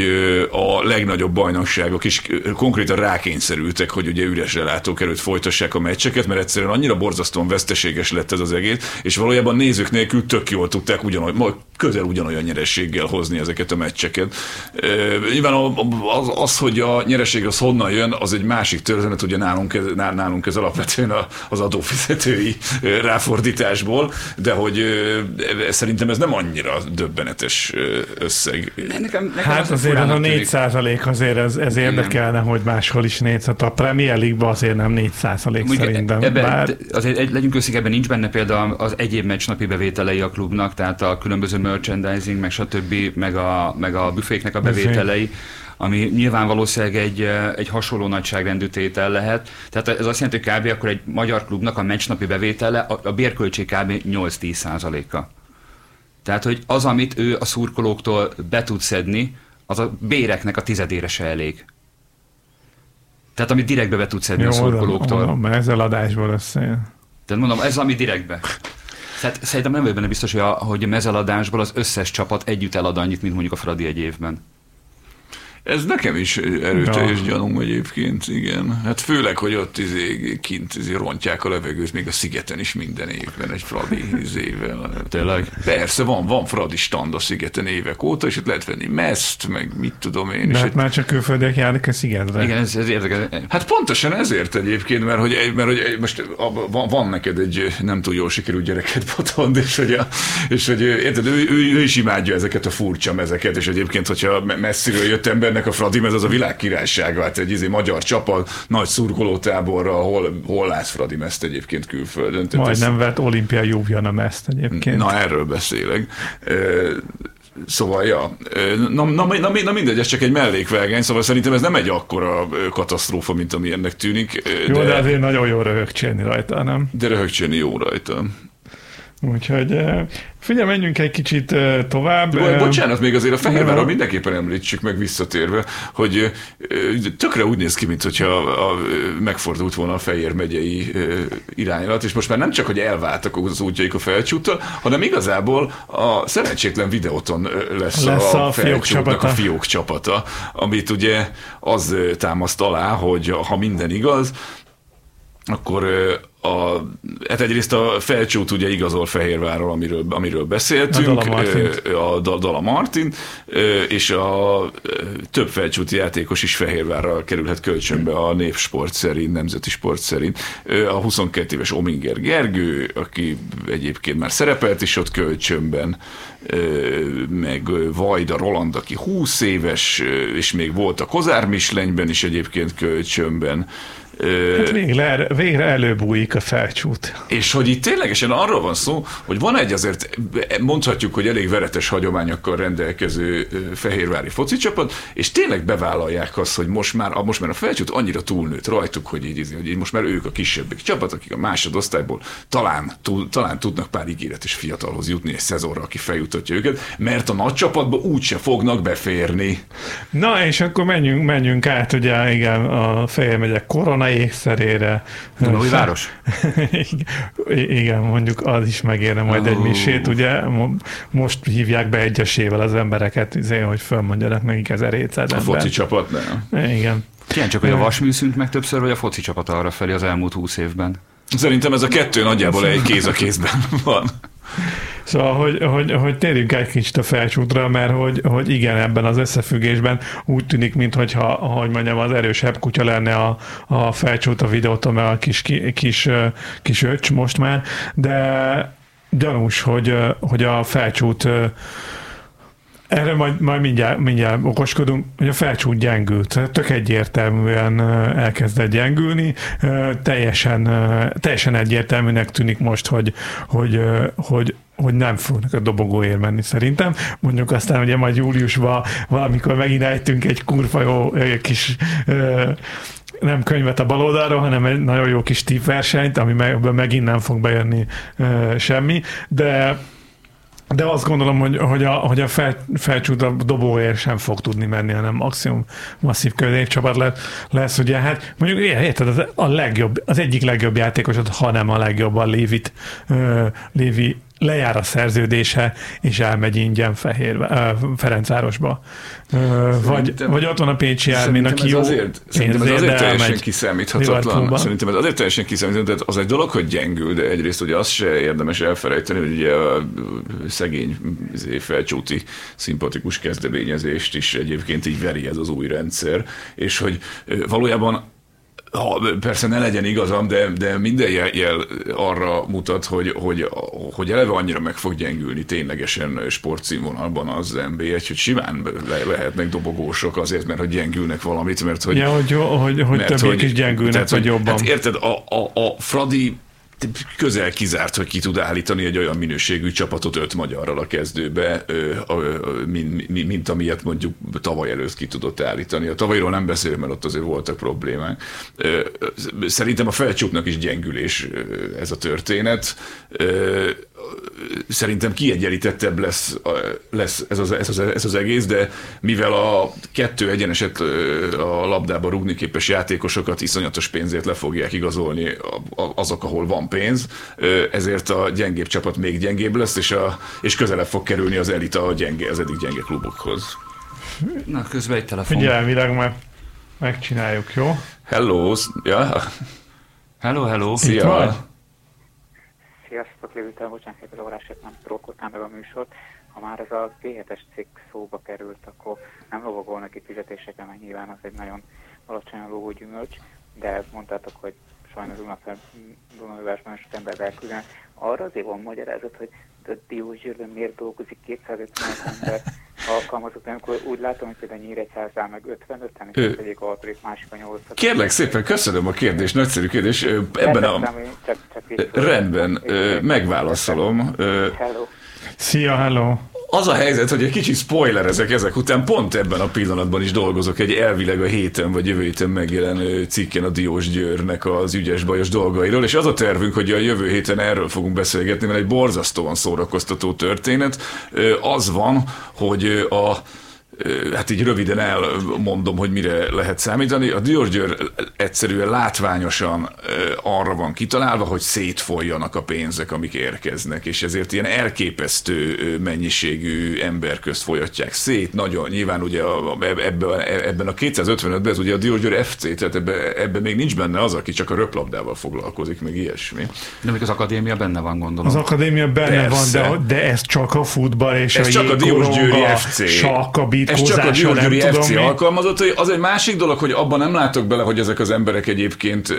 a legnagyobb bajnokságok is konkrétan rákényszerültek, hogy ugye üres előtt folytassák a meccseket, mert egyszerűen annyira borzasztóan veszteséges lett ez az egész, és valójában nézők nélkül tök jól tudták ugyanolyan, majd közel ugyanolyan nyerességgel hozni ezeket a meccseket. Nyilván az, az, hogy a nyereség az honnan jön, az egy másik történet, ugye nálunk nálunk ez alapvetően az adófizetői ráfordításból, de hogy szerintem ez nem annyira döbbenetes összeg. Nekem, nekem hát az azért a 4 százalék azért ez, ez érdekelne, hogy máshol is 4 a Premier League-ban azért nem 4 százalék szerintem. Ebben, bár... Azért legyünk őszik, ebben nincs benne például az egyéb meccsnapi bevételei a klubnak, tehát a különböző merchandising, meg stb., meg a, meg a büféknek a bevételei ami nyilván valószínűleg egy, egy hasonló nagyságrendű tétel lehet. Tehát ez azt jelenti, hogy kb. akkor egy magyar klubnak a meccsnapi bevétele, a, a bérköltség kb. 8-10 százaléka. Tehát, hogy az, amit ő a szurkolóktól be tud szedni, az a béreknek a tizedére se elég. Tehát, amit direktbe be tud szedni Jó, a szurkolóktól. Mondom, ezzel adásból összejön. Tehát mondom, ez ami direktbe. Tehát szerintem nem vagyok benne biztos, hogy a, hogy a mezeladásból az összes csapat együtt elad annyit, mint mondjuk a Fradi egy évben. Ez nekem is erőteljes ja. gyanúm egyébként, igen. Hát főleg, hogy ott izé, kint izé rontják a levegőt, még a szigeten is minden évben egy Fradi izével. Tényleg? Persze, van, van Fradi stand a szigeten évek óta, és itt lehet venni meszt, meg mit tudom én. De hát egy... már csak külföldiek járnak a szigetre. Igen, ez, ez érdekes. Hát pontosan ezért egyébként, mert hogy, mert, hogy most van, van neked egy nem túl jól sikerült gyereket botond, és hogy, a, és hogy érted, ő, ő, ő, is imádja ezeket a furcsa mezeket, és egyébként, hogyha messziről jött ember, ennek a Fradi, ez az a világ királysága, hát egy izé, magyar csapat, nagy szurkolótáborra, hol, hol látsz Fradi ezt egyébként külföldön. Tehát Majdnem vett olimpiai jóvjana ezt egyébként. Na, erről beszélek. Szóval, ja, na, na, na, na mindegy, ez csak egy mellékvágány, szóval szerintem ez nem egy akkora katasztrófa, mint ami ennek tűnik. Jó, de, de azért nagyon jó röhögcsélni rajta, nem? De röhögcsélni jó rajta. Úgyhogy figyelj, menjünk egy kicsit tovább. Bo- bocsánat, még azért a Fehérvárra mindenképpen említsük meg visszatérve, hogy tökre úgy néz ki, mintha megfordult volna a Fejér megyei iránylat, és most már nem csak, hogy elváltak az útjaik a felcsúttal, hanem igazából a szerencsétlen videóton lesz, lesz a, a fiók csapata. a fiók csapata, amit ugye az támaszt alá, hogy ha minden igaz, akkor a, hát egyrészt a felcsút ugye igazol Fehérvárról, amiről, amiről beszéltünk, a Dala, a Dala Martin, és a több felcsúti játékos is Fehérvárral kerülhet kölcsönbe a népsport szerint, nemzeti sport szerint. A 22 éves Ominger Gergő, aki egyébként már szerepelt is ott kölcsönben, meg Vajda Roland, aki 20 éves, és még volt a Kozár Mislenyben is egyébként kölcsönben, Hát végre, végre előbújik a felcsút. És hogy itt ténylegesen arról van szó, hogy van egy azért, mondhatjuk, hogy elég veretes hagyományokkal rendelkező fehérvári foci csapat, és tényleg bevállalják azt, hogy most már, most már a felcsút annyira túlnőtt rajtuk, hogy így, hogy így most már ők a kisebbik csapat, akik a másodosztályból talán, túl, talán tudnak pár ígéretes fiatalhoz jutni egy szezonra, aki feljutatja őket, mert a nagy csapatba úgyse fognak beférni. Na, és akkor menjünk, menjünk át, ugye igen, a Fehér megyek korona ékszerére. város? Igen, mondjuk az is megérne majd oh. egy misét, ugye most hívják be egyesével az embereket, azért, hogy fölmondjanak nekik 1700 A foci csapat, nem? Igen. Igen, csak hogy a vasműszünk meg többször, vagy a foci csapat arra felé az elmúlt húsz évben? Szerintem ez a kettő nagyjából egy kéz a kézben van. Szóval, hogy, hogy, hogy térjünk egy kicsit a felcsútra, mert hogy, hogy igen, ebben az összefüggésben úgy tűnik, mintha, hogy mondjam, az erősebb kutya lenne a, a felcsút a videótól, mert a kis, kis, kis öcs most már, de gyanús, hogy, hogy a felcsút erre majd, majd mindjárt, mindjárt okoskodunk, hogy a felcsút gyengült. Tök egyértelműen elkezdett gyengülni. Teljesen, teljesen egyértelműnek tűnik most, hogy, hogy, hogy hogy nem fognak a dobogóért menni szerintem. Mondjuk aztán ugye majd júliusban valamikor megint ejtünk egy kurva jó kis nem könyvet a baloldalról, hanem egy nagyon jó kis tip versenyt, ami meg, megint nem fog bejönni semmi, de de azt gondolom, hogy, hogy a, hogy a fel, felcsút a dobóért sem fog tudni menni, hanem maximum masszív középcsapat lesz, lesz, ugye, hát mondjuk érted, az, a legjobb, az egyik legjobb játékosod, ha nem a legjobb a Lévit, uh, Lévi lejár a szerződése, és elmegy ingyen Fehérbe, uh, Ferencvárosba. Uh, vagy, vagy ott van a Pécsi Ármin, aki jó azért, szerintem ez azért teljesen kiszámíthatatlan. Szerintem ez azért teljesen kiszámíthatatlan. Tehát az egy dolog, hogy gyengül, de egyrészt ugye azt se érdemes elfelejteni, hogy ugye a szegény izé, felcsúti szimpatikus kezdeményezést is egyébként így veri ez az új rendszer, és hogy valójában ha, persze ne legyen igazam, de, de minden jel, jel arra mutat, hogy, hogy, hogy eleve annyira meg fog gyengülni ténylegesen sportszínvonalban az NB1, hogy simán le, lehetnek dobogósok azért, mert hogy gyengülnek valamit, mert hogy... Ja, hogy, hogy, hogy mert, többiek hogy, is gyengülnek, tehát, vagy jobban. Hát érted, a, a, a Fradi közel kizárt, hogy ki tud állítani egy olyan minőségű csapatot öt magyarral a kezdőbe, mint, mint amilyet mondjuk tavaly előtt ki tudott állítani. A tavalyról nem beszél, mert ott azért voltak problémák. Szerintem a felcsúpnak is gyengülés ez a történet szerintem kiegyenlítettebb lesz, lesz ez, az, ez, az, ez az egész, de mivel a kettő egyeneset a labdába rúgni képes játékosokat iszonyatos pénzért le fogják igazolni azok, ahol van pénz, ezért a gyengébb csapat még gyengébb lesz, és, a, és közelebb fog kerülni az elita a gyenge, az eddig gyenge klubokhoz. Na, közben egy telefon. Figyelmileg meg megcsináljuk, jó? Hello, ja. Hello, hello. Szia. Sziasztok, Lévőtel, bocsánat, hogy az órásért nem trókoltam meg a műsort. Ha már ez a G7-es cikk szóba került, akkor nem lovagolnak ki fizetéseken, mert nyilván az egy nagyon alacsonyan lógó gyümölcs, de mondtátok, hogy sajnos Dunavásban sok ember elküldenek. Arra azért van magyarázat, hogy a Diózsérben miért dolgozik 250 ember alkalmazott, amikor úgy látom, hogy például Nyíregyházán meg 55-en, és az egyik alaprész, másik a 8 Kérlek szépen, köszönöm a kérdést, nagyszerű kérdés. Ebben a... Csak, csak Rendben, megválaszolom. Hello. Szia, hello az a helyzet, hogy egy kicsit spoiler ezek ezek után, pont ebben a pillanatban is dolgozok egy elvileg a héten vagy jövő héten megjelenő cikken a Diós Győrnek az ügyes bajos dolgairól, és az a tervünk, hogy a jövő héten erről fogunk beszélgetni, mert egy borzasztóan szórakoztató történet. Az van, hogy a hát így röviden elmondom, hogy mire lehet számítani. A Dior Győr egyszerűen látványosan arra van kitalálva, hogy szétfoljanak a pénzek, amik érkeznek, és ezért ilyen elképesztő mennyiségű ember közt folyatják szét. Nagyon nyilván ugye ebben, ebben a 255-ben ez ugye a Dior Győr FC, tehát ebben, ebben még nincs benne az, aki csak a röplabdával foglalkozik, meg ilyesmi. De még az akadémia benne van, gondolom. Az akadémia benne Persze. van, de, de ez csak a futball és ez a csak a Diós Győri FC. Sakk, a ez csak a Győri FC mi. alkalmazott, hogy az egy másik dolog, hogy abban nem látok bele, hogy ezek az emberek egyébként...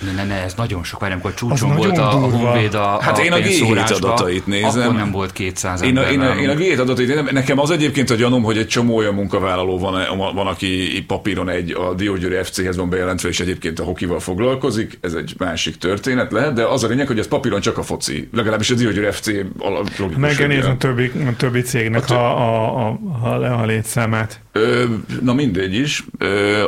Ne, ne, ne, ez nagyon sok, mert amikor csúcson volt a, a Honvéd a Hát a én a G7 adatait nézem. Akkor nem volt 200 én a, én, a, én a G7 adatait nézem. Nekem az egyébként a gyanúm, hogy egy csomó olyan munkavállaló van, van aki papíron egy a Diógyőri FC-hez van bejelentve, és egyébként a hokival foglalkozik. Ez egy másik történet lehet, de az a lényeg, hogy ez papíron csak a foci. Legalábbis a Diógyőri FC logikus. Meg kell nézni a többi, a többi cégnek a, a, a, a, a ثمت Na mindegy is.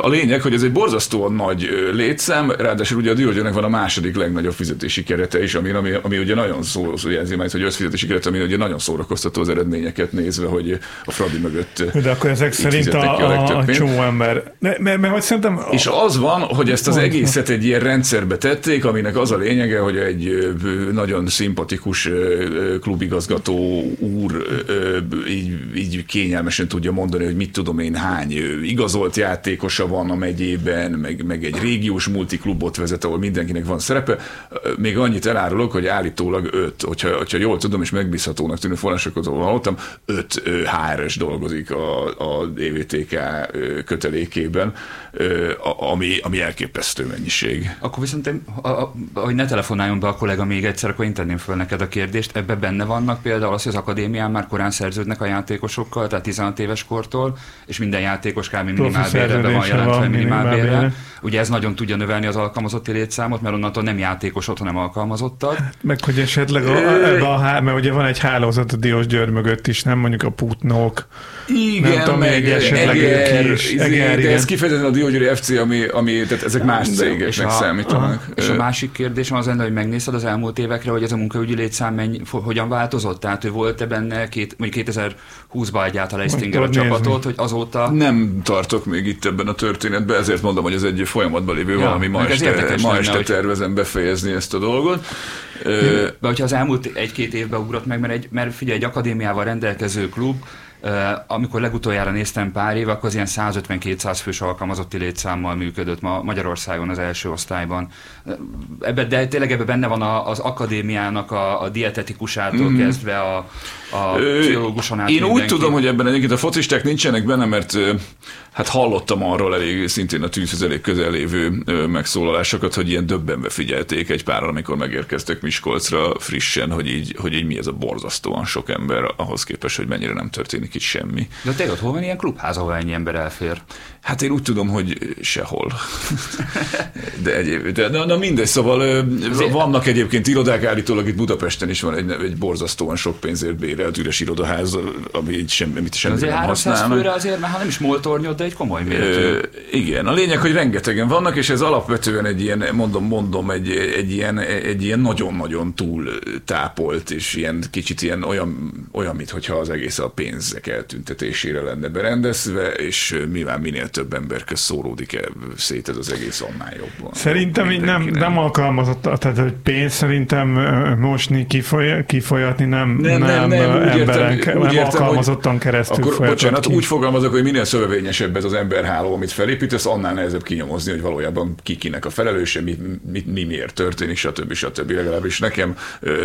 A lényeg, hogy ez egy borzasztóan nagy létszám, ráadásul ugye a Diógyőnek van a második legnagyobb fizetési kerete is, ami, ami, ami ugye nagyon szó, jelzi majd, hogy összfizetési kerete, ami ugye nagyon szórakoztató az eredményeket nézve, hogy a Fradi mögött De akkor ezek szerint a, a, a csomó ember. Mert, mert, mert szerintem... A... És az van, hogy ezt az egészet egy ilyen rendszerbe tették, aminek az a lényege, hogy egy nagyon szimpatikus klubigazgató úr így, így kényelmesen tudja mondani, hogy mit tudom én hány igazolt játékosa van a megyében, meg, meg egy régiós multiklubot vezet, ahol mindenkinek van szerepe. Még annyit elárulok, hogy állítólag öt, hogyha, hogyha jól tudom, és megbízhatónak tűnő forrásokat hallottam, öt HRS dolgozik a, a DVTK kötelékében, ami, ami elképesztő mennyiség. Akkor viszont, én, hogy ne telefonáljon be a kollega még egyszer, akkor én tenném föl neked a kérdést. Ebben benne vannak például az, hogy az akadémián már korán szerződnek a játékosokkal, tehát 16 éves kortól, és minden játékos kb. minimálbérbe van jelentve minimálbérre. Ugye ez nagyon tudja növelni az alkalmazotti létszámot, mert onnantól nem játékosot, hanem alkalmazottat. Hát, meg hogy esetleg a, ebbe a, mert ugye van egy hálózat a Diós György mögött is, nem mondjuk a putnók. Igen, nem tudom, meg még esetleg Eger, is. Izé, Eger, de ez kifejezetten a Diós FC, ami, ami tehát ezek más cégeknek számítanak. És a másik kérdésem az lenne, hogy megnézted az elmúlt évekre, hogy ez a munkaügyi létszám mennyi, hogyan változott? Tehát ő volt-e benne két, mondjuk 2020-ban egyáltalán Stinger a csapatot, hogy azóta... Nem tartok még itt ebben a történetben, ezért mondom, hogy ez egy folyamatban lévő ja, valami ma este, ma este lenne, tervezem hogy... befejezni ezt a dolgot. De hogyha az elmúlt egy-két évben ugrott meg, mert, egy, mert figyelj, egy akadémiával rendelkező klub, amikor legutoljára néztem pár év, akkor az ilyen 150-200 fős alkalmazotti létszámmal működött ma Magyarországon az első osztályban. Ebbe, de tényleg ebben benne van az akadémiának a, a dietetikusától mm. kezdve a, a pszichológuson át Én mindenki. úgy tudom, hogy ebben egyébként a focisták nincsenek benne, mert hát hallottam arról elég szintén a tűzhöz elég közel lévő megszólalásokat, hogy ilyen döbbenve figyelték egy pár, amikor megérkeztek Miskolcra frissen, hogy így, hogy így mi ez a borzasztóan sok ember ahhoz képest, hogy mennyire nem történik itt semmi. De tényleg hol van ilyen klubház, ahol ennyi ember elfér? Hát én úgy tudom, hogy sehol. De egyéb, de, na, na mindegy, szóval vannak egyébként irodák, állítólag itt Budapesten is van egy, egy borzasztóan sok pénzért bérelt üres irodaház, ami így semmit sem azért nem használnak. főre azért, mert ha nem is moltornyod, de egy komoly méretű. igen, a lényeg, hogy rengetegen vannak, és ez alapvetően egy ilyen, mondom, mondom, egy, egy ilyen, egy ilyen nagyon-nagyon túl tápolt, és ilyen kicsit ilyen olyan, olyan mintha az egész a pénzek eltüntetésére lenne berendezve, és mivel minél több ember köz szóródik el szét ez az egész annál jobban. Szerintem nem, nem alkalmazott, tehát hogy pénz szerintem mosni, kifoly, kifolyatni nem, nem, nem, nem, nem emberen, értem, nem értem, alkalmazottan keresztül akkor, bocsánat, ki. úgy fogalmazok, hogy minél szövevényesebb ez az emberháló, amit felépítesz, annál nehezebb kinyomozni, hogy valójában ki kinek a felelőse, mi, mi, mi miért történik, stb. stb. Legalábbis nekem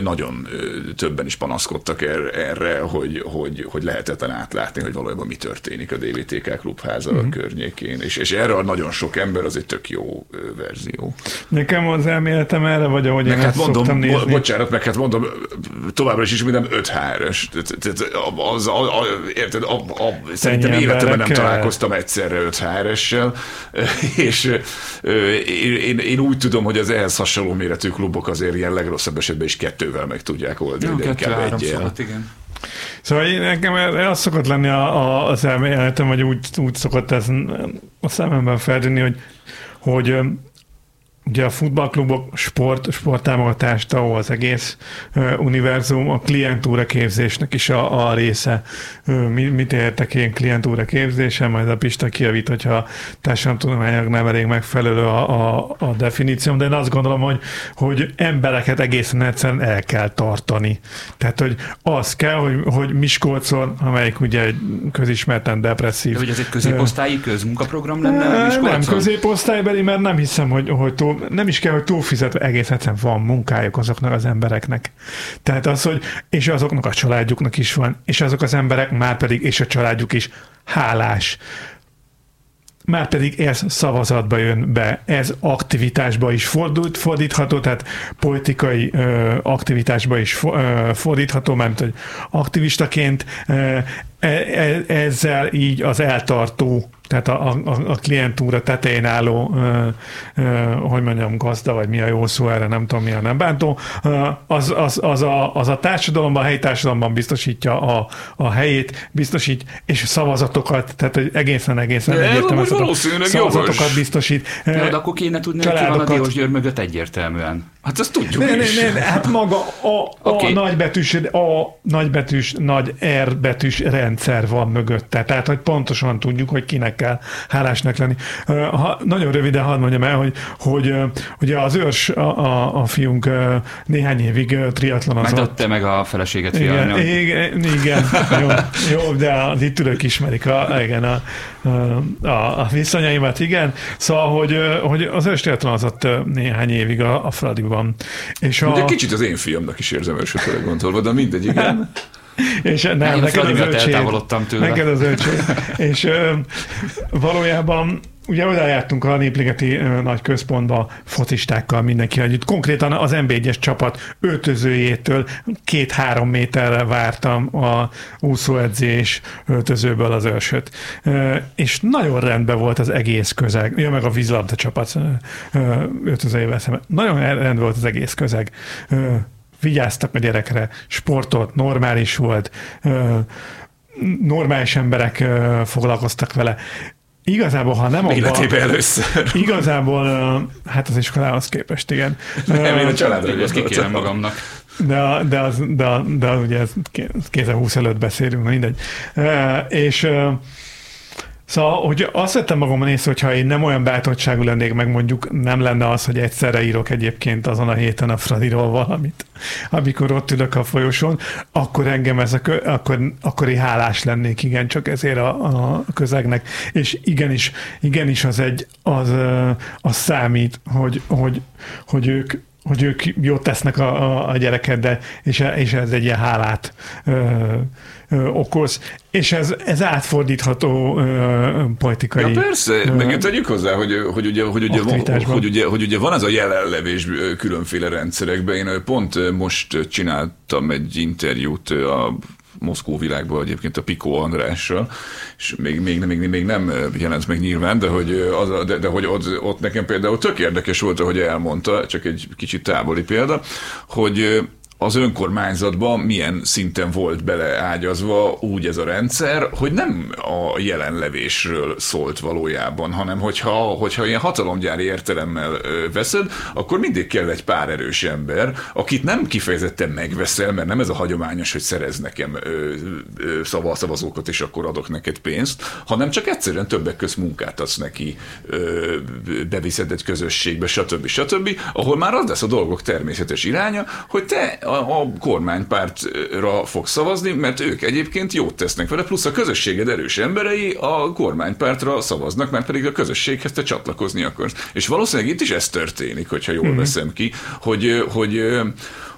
nagyon többen is panaszkodtak erre, hogy, hogy, hogy lehetetlen átlátni, hogy valójában mi történik a DVTK klubháza mm-hmm. környékén, és, és erre a nagyon sok ember az egy tök jó verzió. Nekem az elméletem erre vagy, ahogy meg én hát mondom, nézni. Bo- bocsánat, meg hát mondom, továbbra is is nem 5 3 az, a, a, érted, a, a, szerintem életemben nem találkoztam egyszerre 5 HRS-sel, és én, én, úgy tudom, hogy az ehhez hasonló méretű klubok azért ilyen legrosszabb esetben is kettővel meg tudják oldani, de inkább egyel. igen. Szóval én, nekem az szokott lenni a, a, az elméletem, vagy úgy, úgy szokott ez a szememben feltűnni, hogy, hogy ugye a futballklubok sport, sporttámogatást, ahol az egész uh, univerzum a klientúra képzésnek is a, a része. Uh, mit értek én klientúra képzésen, majd a Pista kijavít, hogyha társadalomtudományok nem elég megfelelő a, a, a definícióm, de én azt gondolom, hogy, hogy embereket egészen egyszerűen el kell tartani. Tehát, hogy az kell, hogy, hogy Miskolcon, amelyik ugye egy közismerten depresszív. De hogy ez egy középosztályi közmunkaprogram lenne Miskolcon? Nem középosztálybeli, mert nem hiszem, hogy, hogy túl nem is kell, hogy túlfizetve, egész egyszerűen van munkájuk azoknak az embereknek. Tehát az, hogy és azoknak a családjuknak is van, és azok az emberek már pedig, és a családjuk is hálás. Már pedig ez szavazatba jön be, ez aktivitásba is fordult, fordítható, tehát politikai ö, aktivitásba is ö, fordítható, mert hogy aktivistaként ö, e, e, ezzel így az eltartó tehát a, a, a klientúra tetején álló, ö, ö, hogy mondjam, gazda, vagy mi a jó szó erre, nem tudom, mi a nem bántó, az, az, az, a, az a társadalomban, a helyi társadalomban biztosítja a, a helyét, biztosít, és szavazatokat, tehát hogy egészen egészen egyértelműen szavazatokat jogos. biztosít. Ja, de akkor kéne tudni, hogy ki van a Diós György mögött egyértelműen. Hát azt tudjuk ne, is. Ne, ne, hát maga a, okay. a nagybetűs, a nagybetűs, nagy R betűs rendszer van mögötte. Tehát, hogy pontosan tudjuk, hogy kinek kell hálásnak lenni. Ha, nagyon röviden hadd mondjam el, hogy, hogy ugye az őrs, a, a, a fiunk néhány évig triatlonozott. Megdette meg a feleséget igen, igen, igen jó, jó, de az itt ülők ismerik a, igen, a, a, a viszonyaimat, igen. Szóval, hogy, hogy az őrs triatlonozott néhány évig a, a Fradiban. És a... Ugye kicsit az én fiamnak is érzem elsőtőleg gondolva, de mindegy, igen. És nem, Én neked az öcséd. eltávolodtam tőle. Neked az öcséd. És ö, valójában ugye oda jártunk a Népligeti nagy központba focistákkal mindenki együtt. Konkrétan az NB1-es csapat öltözőjétől két-három méterre vártam a úszóedzés öltözőből az őrsöt. És nagyon rendben volt az egész közeg. Ja, meg a vízlabda csapat öltözőjével szemben. Nagyon rendben volt az egész közeg. Vigyáztak a gyerekre, sportolt, normális volt, normális emberek foglalkoztak vele. Igazából, ha nem abban, Életében először. igazából, hát az iskolához képest, igen. Nem, én a családra Ezt kikérem magamnak. de, de, az, de, de az ugye ez 2020 előtt beszélünk, na mindegy. És Szóval, hogy azt vettem magamon észre, hogyha én nem olyan bátortságú lennék, meg mondjuk nem lenne az, hogy egyszerre írok egyébként azon a héten a Fradiról valamit, amikor ott ülök a folyosón, akkor engem ez a kö, akkor, akkor hálás lennék, igen, csak ezért a, a közegnek. És igenis, igenis az egy, az, az számít, hogy, hogy, hogy ők hogy ők jót tesznek a, a, a gyereket, de, és, és ez egy ilyen hálát ö, ö, okoz. És ez, ez átfordítható ö, politikai... Ja persze, ö, meg tegyük hozzá, hogy, hogy, ugye, hogy, ugye, hogy, ugye, hogy ugye van ez a jelenlevés különféle rendszerekben. Én pont most csináltam egy interjút a Moszkó világban egyébként a Pikó Andrással, és még, még, még, még nem jelent meg nyilván, de hogy, az, de, de hogy ott, ott nekem például tök érdekes volt, ahogy elmondta, csak egy kicsit távoli példa, hogy az önkormányzatban milyen szinten volt beleágyazva úgy ez a rendszer, hogy nem a jelenlevésről szólt valójában, hanem hogyha, hogyha ilyen hatalomgyári értelemmel veszed, akkor mindig kell egy pár erős ember, akit nem kifejezetten megveszel, mert nem ez a hagyományos, hogy szerez nekem szavazókat, és akkor adok neked pénzt, hanem csak egyszerűen többek közt munkát adsz neki, beviszed egy közösségbe, stb. stb., ahol már az lesz a dolgok természetes iránya, hogy te a, a kormánypártra fogsz szavazni, mert ők egyébként jót tesznek vele, plusz a közösséged erős emberei a kormánypártra szavaznak, mert pedig a közösséghez te csatlakozni akarsz. És valószínűleg itt is ez történik, hogyha jól mm-hmm. veszem ki, hogy, hogy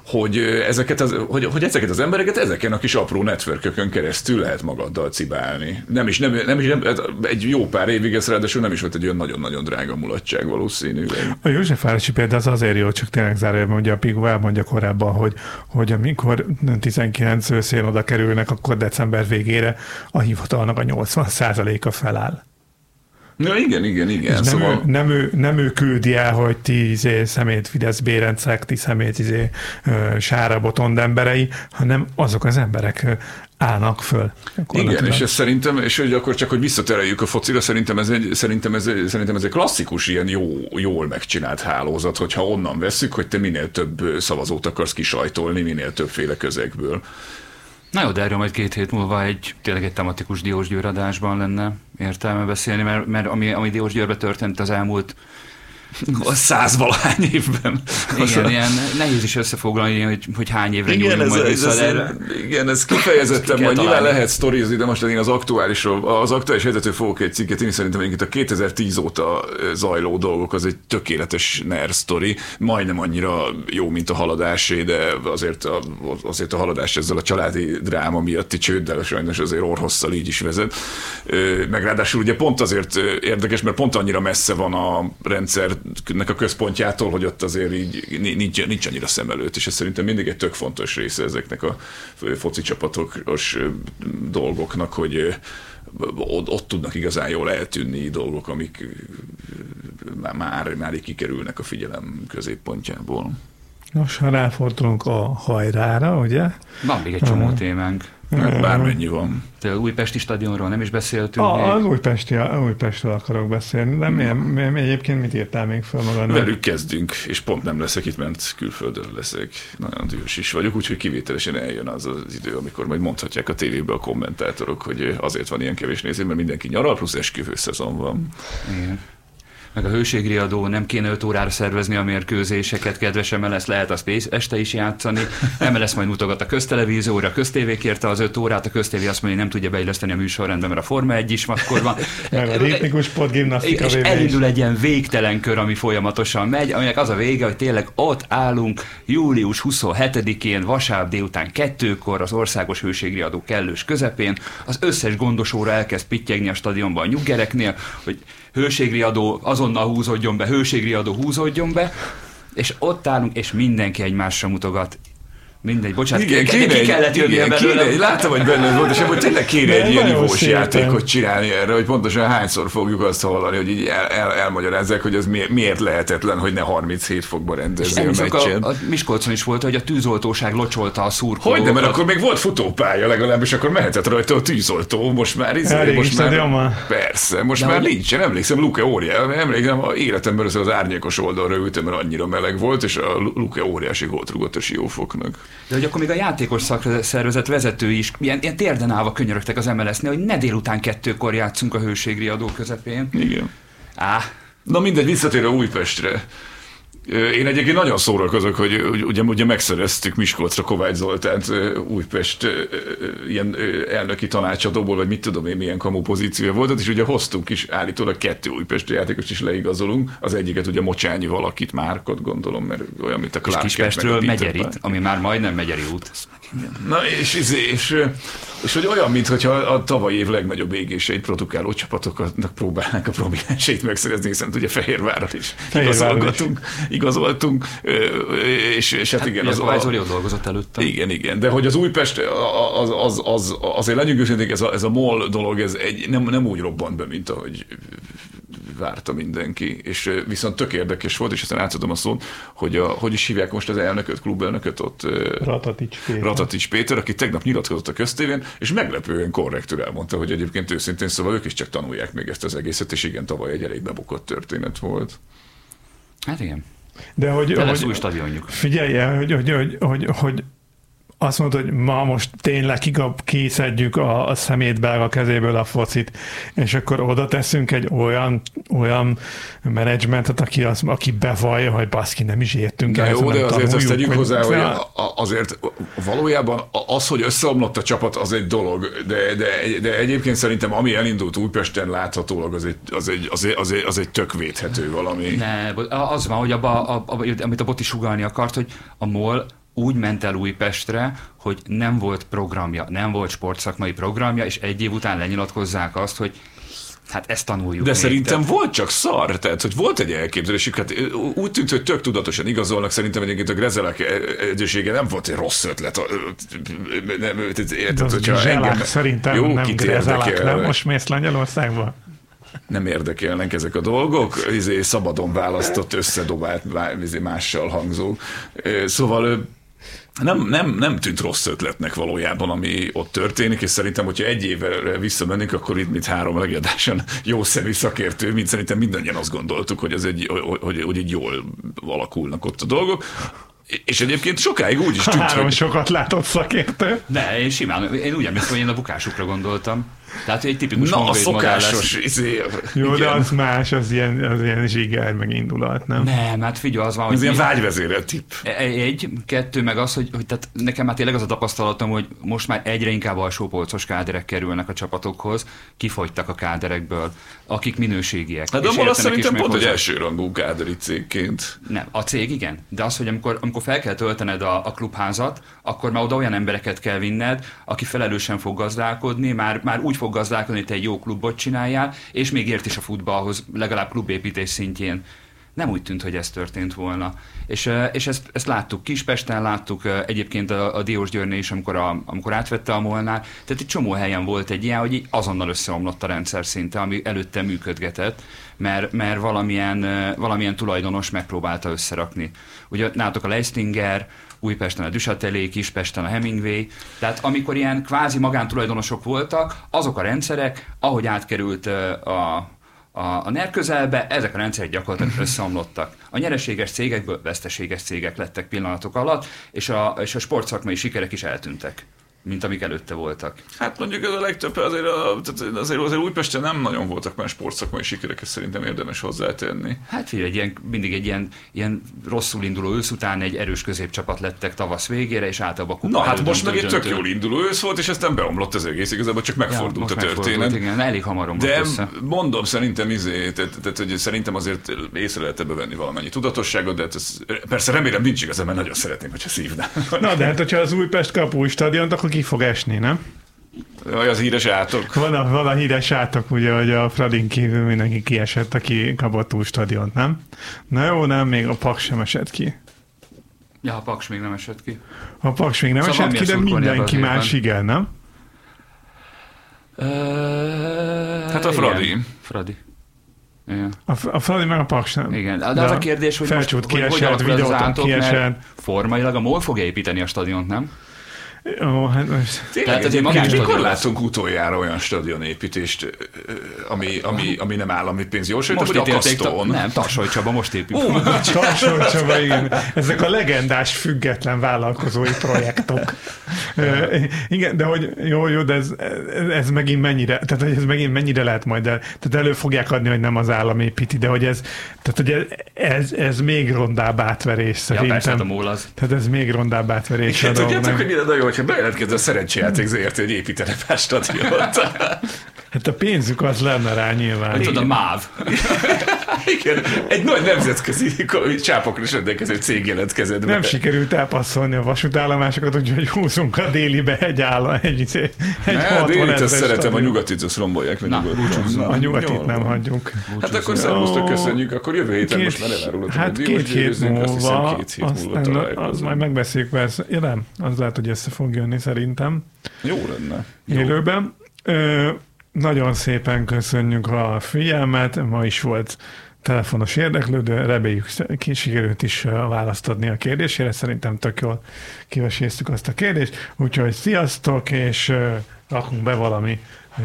hogy ezeket, az, hogy, hogy ezeket az embereket ezeken a kis apró networkökön keresztül lehet magaddal cibálni. Nem is, nem, nem is nem, egy jó pár évig ez ráadásul nem is volt egy olyan nagyon-nagyon drága mulatság valószínűleg. A Józsefvárosi példa az azért jó, csak tényleg zárójelben, ugye a Pigó elmondja korábban, hogy, hogy amikor 19 őszén oda kerülnek, akkor december végére a hivatalnak a 80%-a feláll. Ja, igen, igen, igen. És nem, szóval... ő, nem, ő, nem ő küldi el, hogy ti izé, szemét Fidesz bérencek, ti szemét izé, sára botond emberei, hanem azok az emberek állnak föl. Igen, és ez szerintem, és hogy akkor csak, hogy visszatereljük a focira, szerintem ez egy, szerintem ez, szerintem ez egy klasszikus ilyen jó, jól megcsinált hálózat, hogyha onnan veszük, hogy te minél több szavazót akarsz kisajtolni, minél többféle közegből. Na jó, de erről majd két hét múlva egy tényleg egy tematikus Diós adásban lenne értelme beszélni, mert, mert ami, ami Diós történt az elmúlt százvalahány évben. igen, ilyen nehéz is összefoglalni, hogy, hogy hány évre Igen, nyúlunk ez, majd vissza. ez, erre- igen, ez kifejezetten Ki majd nyilván lehet sztorizni, de most én az aktuálisról, az aktuális helyzetről fogok egy cikket, én szerintem egyébként a 2010 óta zajló dolgok, az egy tökéletes NER sztori, majdnem annyira jó, mint a haladásé, de azért a, azért a haladás ezzel a családi dráma miatti csőddel sajnos azért orhosszal így is vezet. Meg ráadásul ugye pont azért érdekes, mert pont annyira messze van a rendszernek a központjától, hogy ott azért így ni- nincs, nincs annyira szem előtt, és ez szerintem mindig egy tök fontos része ezeknek a foci csapatokos dolgoknak, hogy ott, ott tudnak igazán jól eltűnni dolgok, amik már, már, már így kikerülnek a figyelem középpontjából. Nos, ha ráfordulunk a hajrára, ugye? Van még egy csomó témánk. Hát bármennyi van. A újpesti stadionról nem is beszéltünk A, az még. Újpesti, a Újpestről akarok beszélni, de milyen, milyen, egyébként mit írtál még fel magadnak? Velük kezdünk, és pont nem leszek itt, mert külföldön leszek. Nagyon dühös is vagyok, úgyhogy kivételesen eljön az az idő, amikor majd mondhatják a tévébe a kommentátorok, hogy azért van ilyen kevés néző, mert mindenki nyaral, plusz esküvő szezon van. Igen. Meg a hőségriadó, nem kéne 5 órára szervezni a mérkőzéseket, kedves MLS, lehet azt este is játszani. MLS majd mutogat a köztelevízióra, a köztévé kérte az 5 órát, a köztévé azt mondja, hogy nem tudja beilleszteni a műsorrendbe, mert a Forma 1 is akkor van. Meg a ritmikus sportgimnasztika És elindul egy ilyen végtelen kör, ami folyamatosan megy, aminek az a vége, hogy tényleg ott állunk július 27-én, vasárnap délután kettőkor az országos hőségriadó kellős közepén, az összes gondosóra elkezd pittyegni a stadionban a nyuggereknél, hogy hőségriadó azonnal húzódjon be, hőségriadó húzódjon be, és ott állunk, és mindenki egymásra mutogat. Mindegy, bocsánat, igen, kéne, kéne, ki kellett jönni igen, belőle. kéne, láttam, hogy benne volt, és ebből tényleg kéne egy ilyen szépen. játékot csinálni erre, hogy pontosan hányszor fogjuk azt hallani, hogy így el, el, elmagyarázzák, hogy ez miért, miért lehetetlen, hogy ne 37 fokba rendezni a meccsen. a, a Miskolcon is volt, hogy a tűzoltóság locsolta a szurkolókat. Hogy de, mert akkor még volt futópálya legalább, és akkor mehetett rajta a tűzoltó, most már izé, Elég most már, persze, most De már hogy- nincsen, emlékszem, Luke óriás, emlékszem, a életemben az árnyékos oldalra ültem, mert annyira meleg volt, és a Luke óriási gólt rúgott a siófoknak. De hogy akkor még a játékos szakszervezet vezetői is ilyen, ilyen térden állva könyörögtek az MLS-nél, hogy ne délután kettőkor játszunk a hőségriadó közepén. Igen. Á, Na mindegy, visszatérve Újpestre. Én egyébként nagyon szórakozok, hogy ugye, ugye megszereztük Miskolcra Kovács Zoltánt Újpest ilyen elnöki tanácsadóból, vagy mit tudom én, milyen kamu pozíciója volt, és ugye hoztunk is állítólag kettő újpesti játékost is leigazolunk. Az egyiket ugye Mocsányi valakit, Márkot gondolom, mert olyan, mint a és Clark Kent, Kispestről Megyerit, ami már majdnem Megyeri út. Na és, és, és, és hogy olyan, mintha a tavalyi év legnagyobb égéseit produkáló csapatoknak próbálnánk a prominenseit megszerezni, hiszen ugye Fehérvárral is igazolgatunk, igazoltunk, és, és hát, Hát igen, az, Kovács a, Zoli ott dolgozott előtte. igen, igen, de hogy az Újpest, az, az, az, azért őszinték, ez a, ez a MOL dolog, ez egy, nem, nem úgy robbant be, mint ahogy várta mindenki, és viszont tök érdekes volt, és aztán átadom a szót, hogy a, hogy is hívják most az elnököt, klubelnököt ott, Ratatics Péter. Ratatics Péter, aki tegnap nyilatkozott a köztévén, és meglepően korrektül elmondta, hogy egyébként őszintén szóval ők is csak tanulják még ezt az egészet, és igen, tavaly egy elég bebukott történet volt. Hát igen. De hogy, De lesz hogy új stadionjuk. figyelj el, hogy, hogy, hogy, hogy, hogy azt mondod, hogy ma most tényleg kigab, kiszedjük a, a szemétbelga kezéből a focit, és akkor oda teszünk egy olyan, olyan menedzsmentet, aki, az, aki bevallja, hogy baszki, nem is értünk De ehhez, jó, de azért tanuljuk, tegyük hozzá, hogy a- azért valójában az, hogy összeomlott a csapat, az egy dolog, de, de, de egyébként szerintem ami elindult Újpesten láthatólag, az egy, az egy, az egy, az egy, az egy tök védhető valami. Ne, az van, hogy abba, abba, amit a Boti sugalni akart, hogy a MOL úgy ment el Újpestre, hogy nem volt programja, nem volt sportszakmai programja, és egy év után lenyilatkozzák azt, hogy hát ezt tanuljuk. De még. szerintem volt csak szar, tehát hogy volt egy elképzelésük, hát úgy tűnt, hogy tök tudatosan igazolnak, szerintem egyébként a Grezelek egyősége nem volt egy rossz ötlet. Nem, érted, hogyha engem, szerintem jó, nem kit Grezelák, nem most mész Lengyelországba? nem érdekelnek ezek a dolgok, izé szabadon választott, összedobált, izé mással hangzó. Szóval nem, nem, nem tűnt rossz ötletnek valójában, ami ott történik, és szerintem, hogyha egy évvel visszamenünk, akkor itt, mint három legadáson jó szemű szakértő, mint szerintem mindannyian azt gondoltuk, hogy, ez egy, hogy, hogy így jól alakulnak ott a dolgok. És egyébként sokáig úgy is tűnt, Három hogy sokat látott szakértő. Ne, én simán, én úgy emlékszem, hogy én a bukásukra gondoltam. Tehát hogy egy tipikus na a szokásos, izé, Jó, de igen. az más, az ilyen, az ilyen zsiger, meg indulat, nem? Nem, hát figyelj, az van, hogy ez ilyen mi- vágyvezérelt tipp. Egy, kettő, meg az, hogy, hogy tehát nekem már tényleg az a tapasztalatom, hogy most már egyre inkább alsópolcos káderek kerülnek a csapatokhoz, kifogytak a káderekből, akik minőségiek. Hát de és abban azt szerintem pont, hogy hozzá. elsőrangú káderi cégként. Nem, a cég igen, de az, hogy amikor, amikor fel kell töltened a, a klubházat, akkor már oda olyan embereket kell vinned, aki felelősen fog gazdálkodni, már, már úgy fog gazdálkodni, te egy jó klubot csináljál, és még ért is a futballhoz, legalább klubépítés szintjén. Nem úgy tűnt, hogy ez történt volna. És, és ezt, ezt láttuk Kispesten, láttuk egyébként a, a Diós Györné is, amikor, a, amikor átvette a Molnár. Tehát egy csomó helyen volt egy ilyen, hogy azonnal összeomlott a rendszer szinte, ami előtte működgetett, mert, mert valamilyen, valamilyen tulajdonos megpróbálta összerakni. Ugye nálatok a Leistinger, Újpesten a Düsatelé, Kispesten a Hemingway. Tehát amikor ilyen kvázi magántulajdonosok voltak, azok a rendszerek, ahogy átkerült a, a, a NER közelbe, ezek a rendszerek gyakorlatilag összeomlottak. A nyereséges cégekből veszteséges cégek lettek pillanatok alatt, és a, és a sportszakmai sikerek is eltűntek. Mint amik előtte voltak. Hát mondjuk ez a legtöbb, azért, a, tehát azért, azért Újpesten nem nagyon voltak már sportszakmai sikerek, ezt szerintem érdemes hozzátenni. Hát figyelj, egy ilyen, mindig egy ilyen, ilyen rosszul induló ősz után egy erős középcsapat lettek tavasz végére, és általában a kupa Na hát most meg egy tök jól induló ősz volt, és aztán beomlott az egész, igazából csak megfordult ja, a történet. megfordult, Igen, elég hamar romlott De össze. mondom, szerintem izé, tehát, tehát, hogy szerintem azért észre lehet ebbe venni valamennyi tudatosságot, de hát ez, persze remélem nincs igazán, mert nagyon szeretném, hogyha szívnám. Na, de hát, hogyha az Újpest kap új stadiont, akkor ki fog esni, nem? Jaj, az híres átok. Van a, van a híres átok, ugye, hogy a Fradin kívül mindenki kiesett, aki kapott új stadiont, nem? Na jó, nem, még a Paks sem esett ki. Ja, a Paks még nem esett ki. A Paks még nem Szóval esett ki, de mindenki más igen, nem? hát a Fradi. Igen, Fradi. Igen. A, a Fradi meg a Paks nem. Igen, de az a kérdés, hogy most Felcsút hogy, hogy kiesett, átok, mert kiesett. formailag a MOL fogja építeni a stadiont, nem? Ó, hát most... Tényleg, Tehát azért magán mikor stadion látunk utoljára olyan stadionépítést, ami, ami, ami nem állami pénz? Jó, sőt, Most hogy a ítélték, Kaszton. nem, Tarsoly Csaba most épít. Ó, Tarsoly Csaba, igen. Ezek a legendás független vállalkozói projektok. Igen, de hogy jó, jó, de ez, ez, ez megint mennyire, tehát hogy ez megint mennyire lehet majd el, tehát elő fogják adni, hogy nem az állam építi, de hogy ez, tehát hogy ez, ez még rondább átverés ja, persze, hát a szerintem. MOL az. Tehát ez még rondább átverés. Igen, tudjátok, hogy mire nagyon, hogyha bejelentkezz a szerencsejáték ZRT, hogy építene pár stadiont. Hát a pénzük az lenne rá nyilván. Hát tudod, a MÁV. Igen, egy nagy nemzetközi csápokra is rendelkező cég jelentkezett be. Nem sikerült elpasszolni a vasútállomásokat, úgyhogy húzunk a délibe egy állam, egy, egy Ne, 60 délit ezres ezt szeretem, a nyugatit azt rombolják meg Na. Na, A nyugatit jól nem van. hagyjuk. Hát akkor szervusztok, köszönjük, akkor jövő héten most már elárulod, Hát két hét azt múlva, két hét múlva aztán az majd megbeszéljük persze. Ja, nem, az lehet, hogy össze fog jönni szerintem Jó lenne. Jó. élőben. Ö, nagyon szépen köszönjük a figyelmet, ma is volt telefonos érdeklődő, reméljük ki sikerült is választ adni a kérdésére, szerintem tök jól kiveséztük azt a kérdést, úgyhogy sziasztok, és rakunk be valami ö,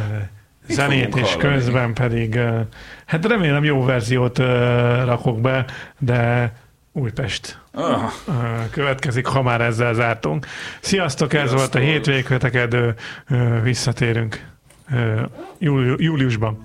zenét, és hallani? közben pedig, hát remélem jó verziót rakok be, de Újpest Ah, következik, ha már ezzel zártunk. Sziasztok, ez Sziasztok. volt a hétvégkötekedő, visszatérünk júliusban.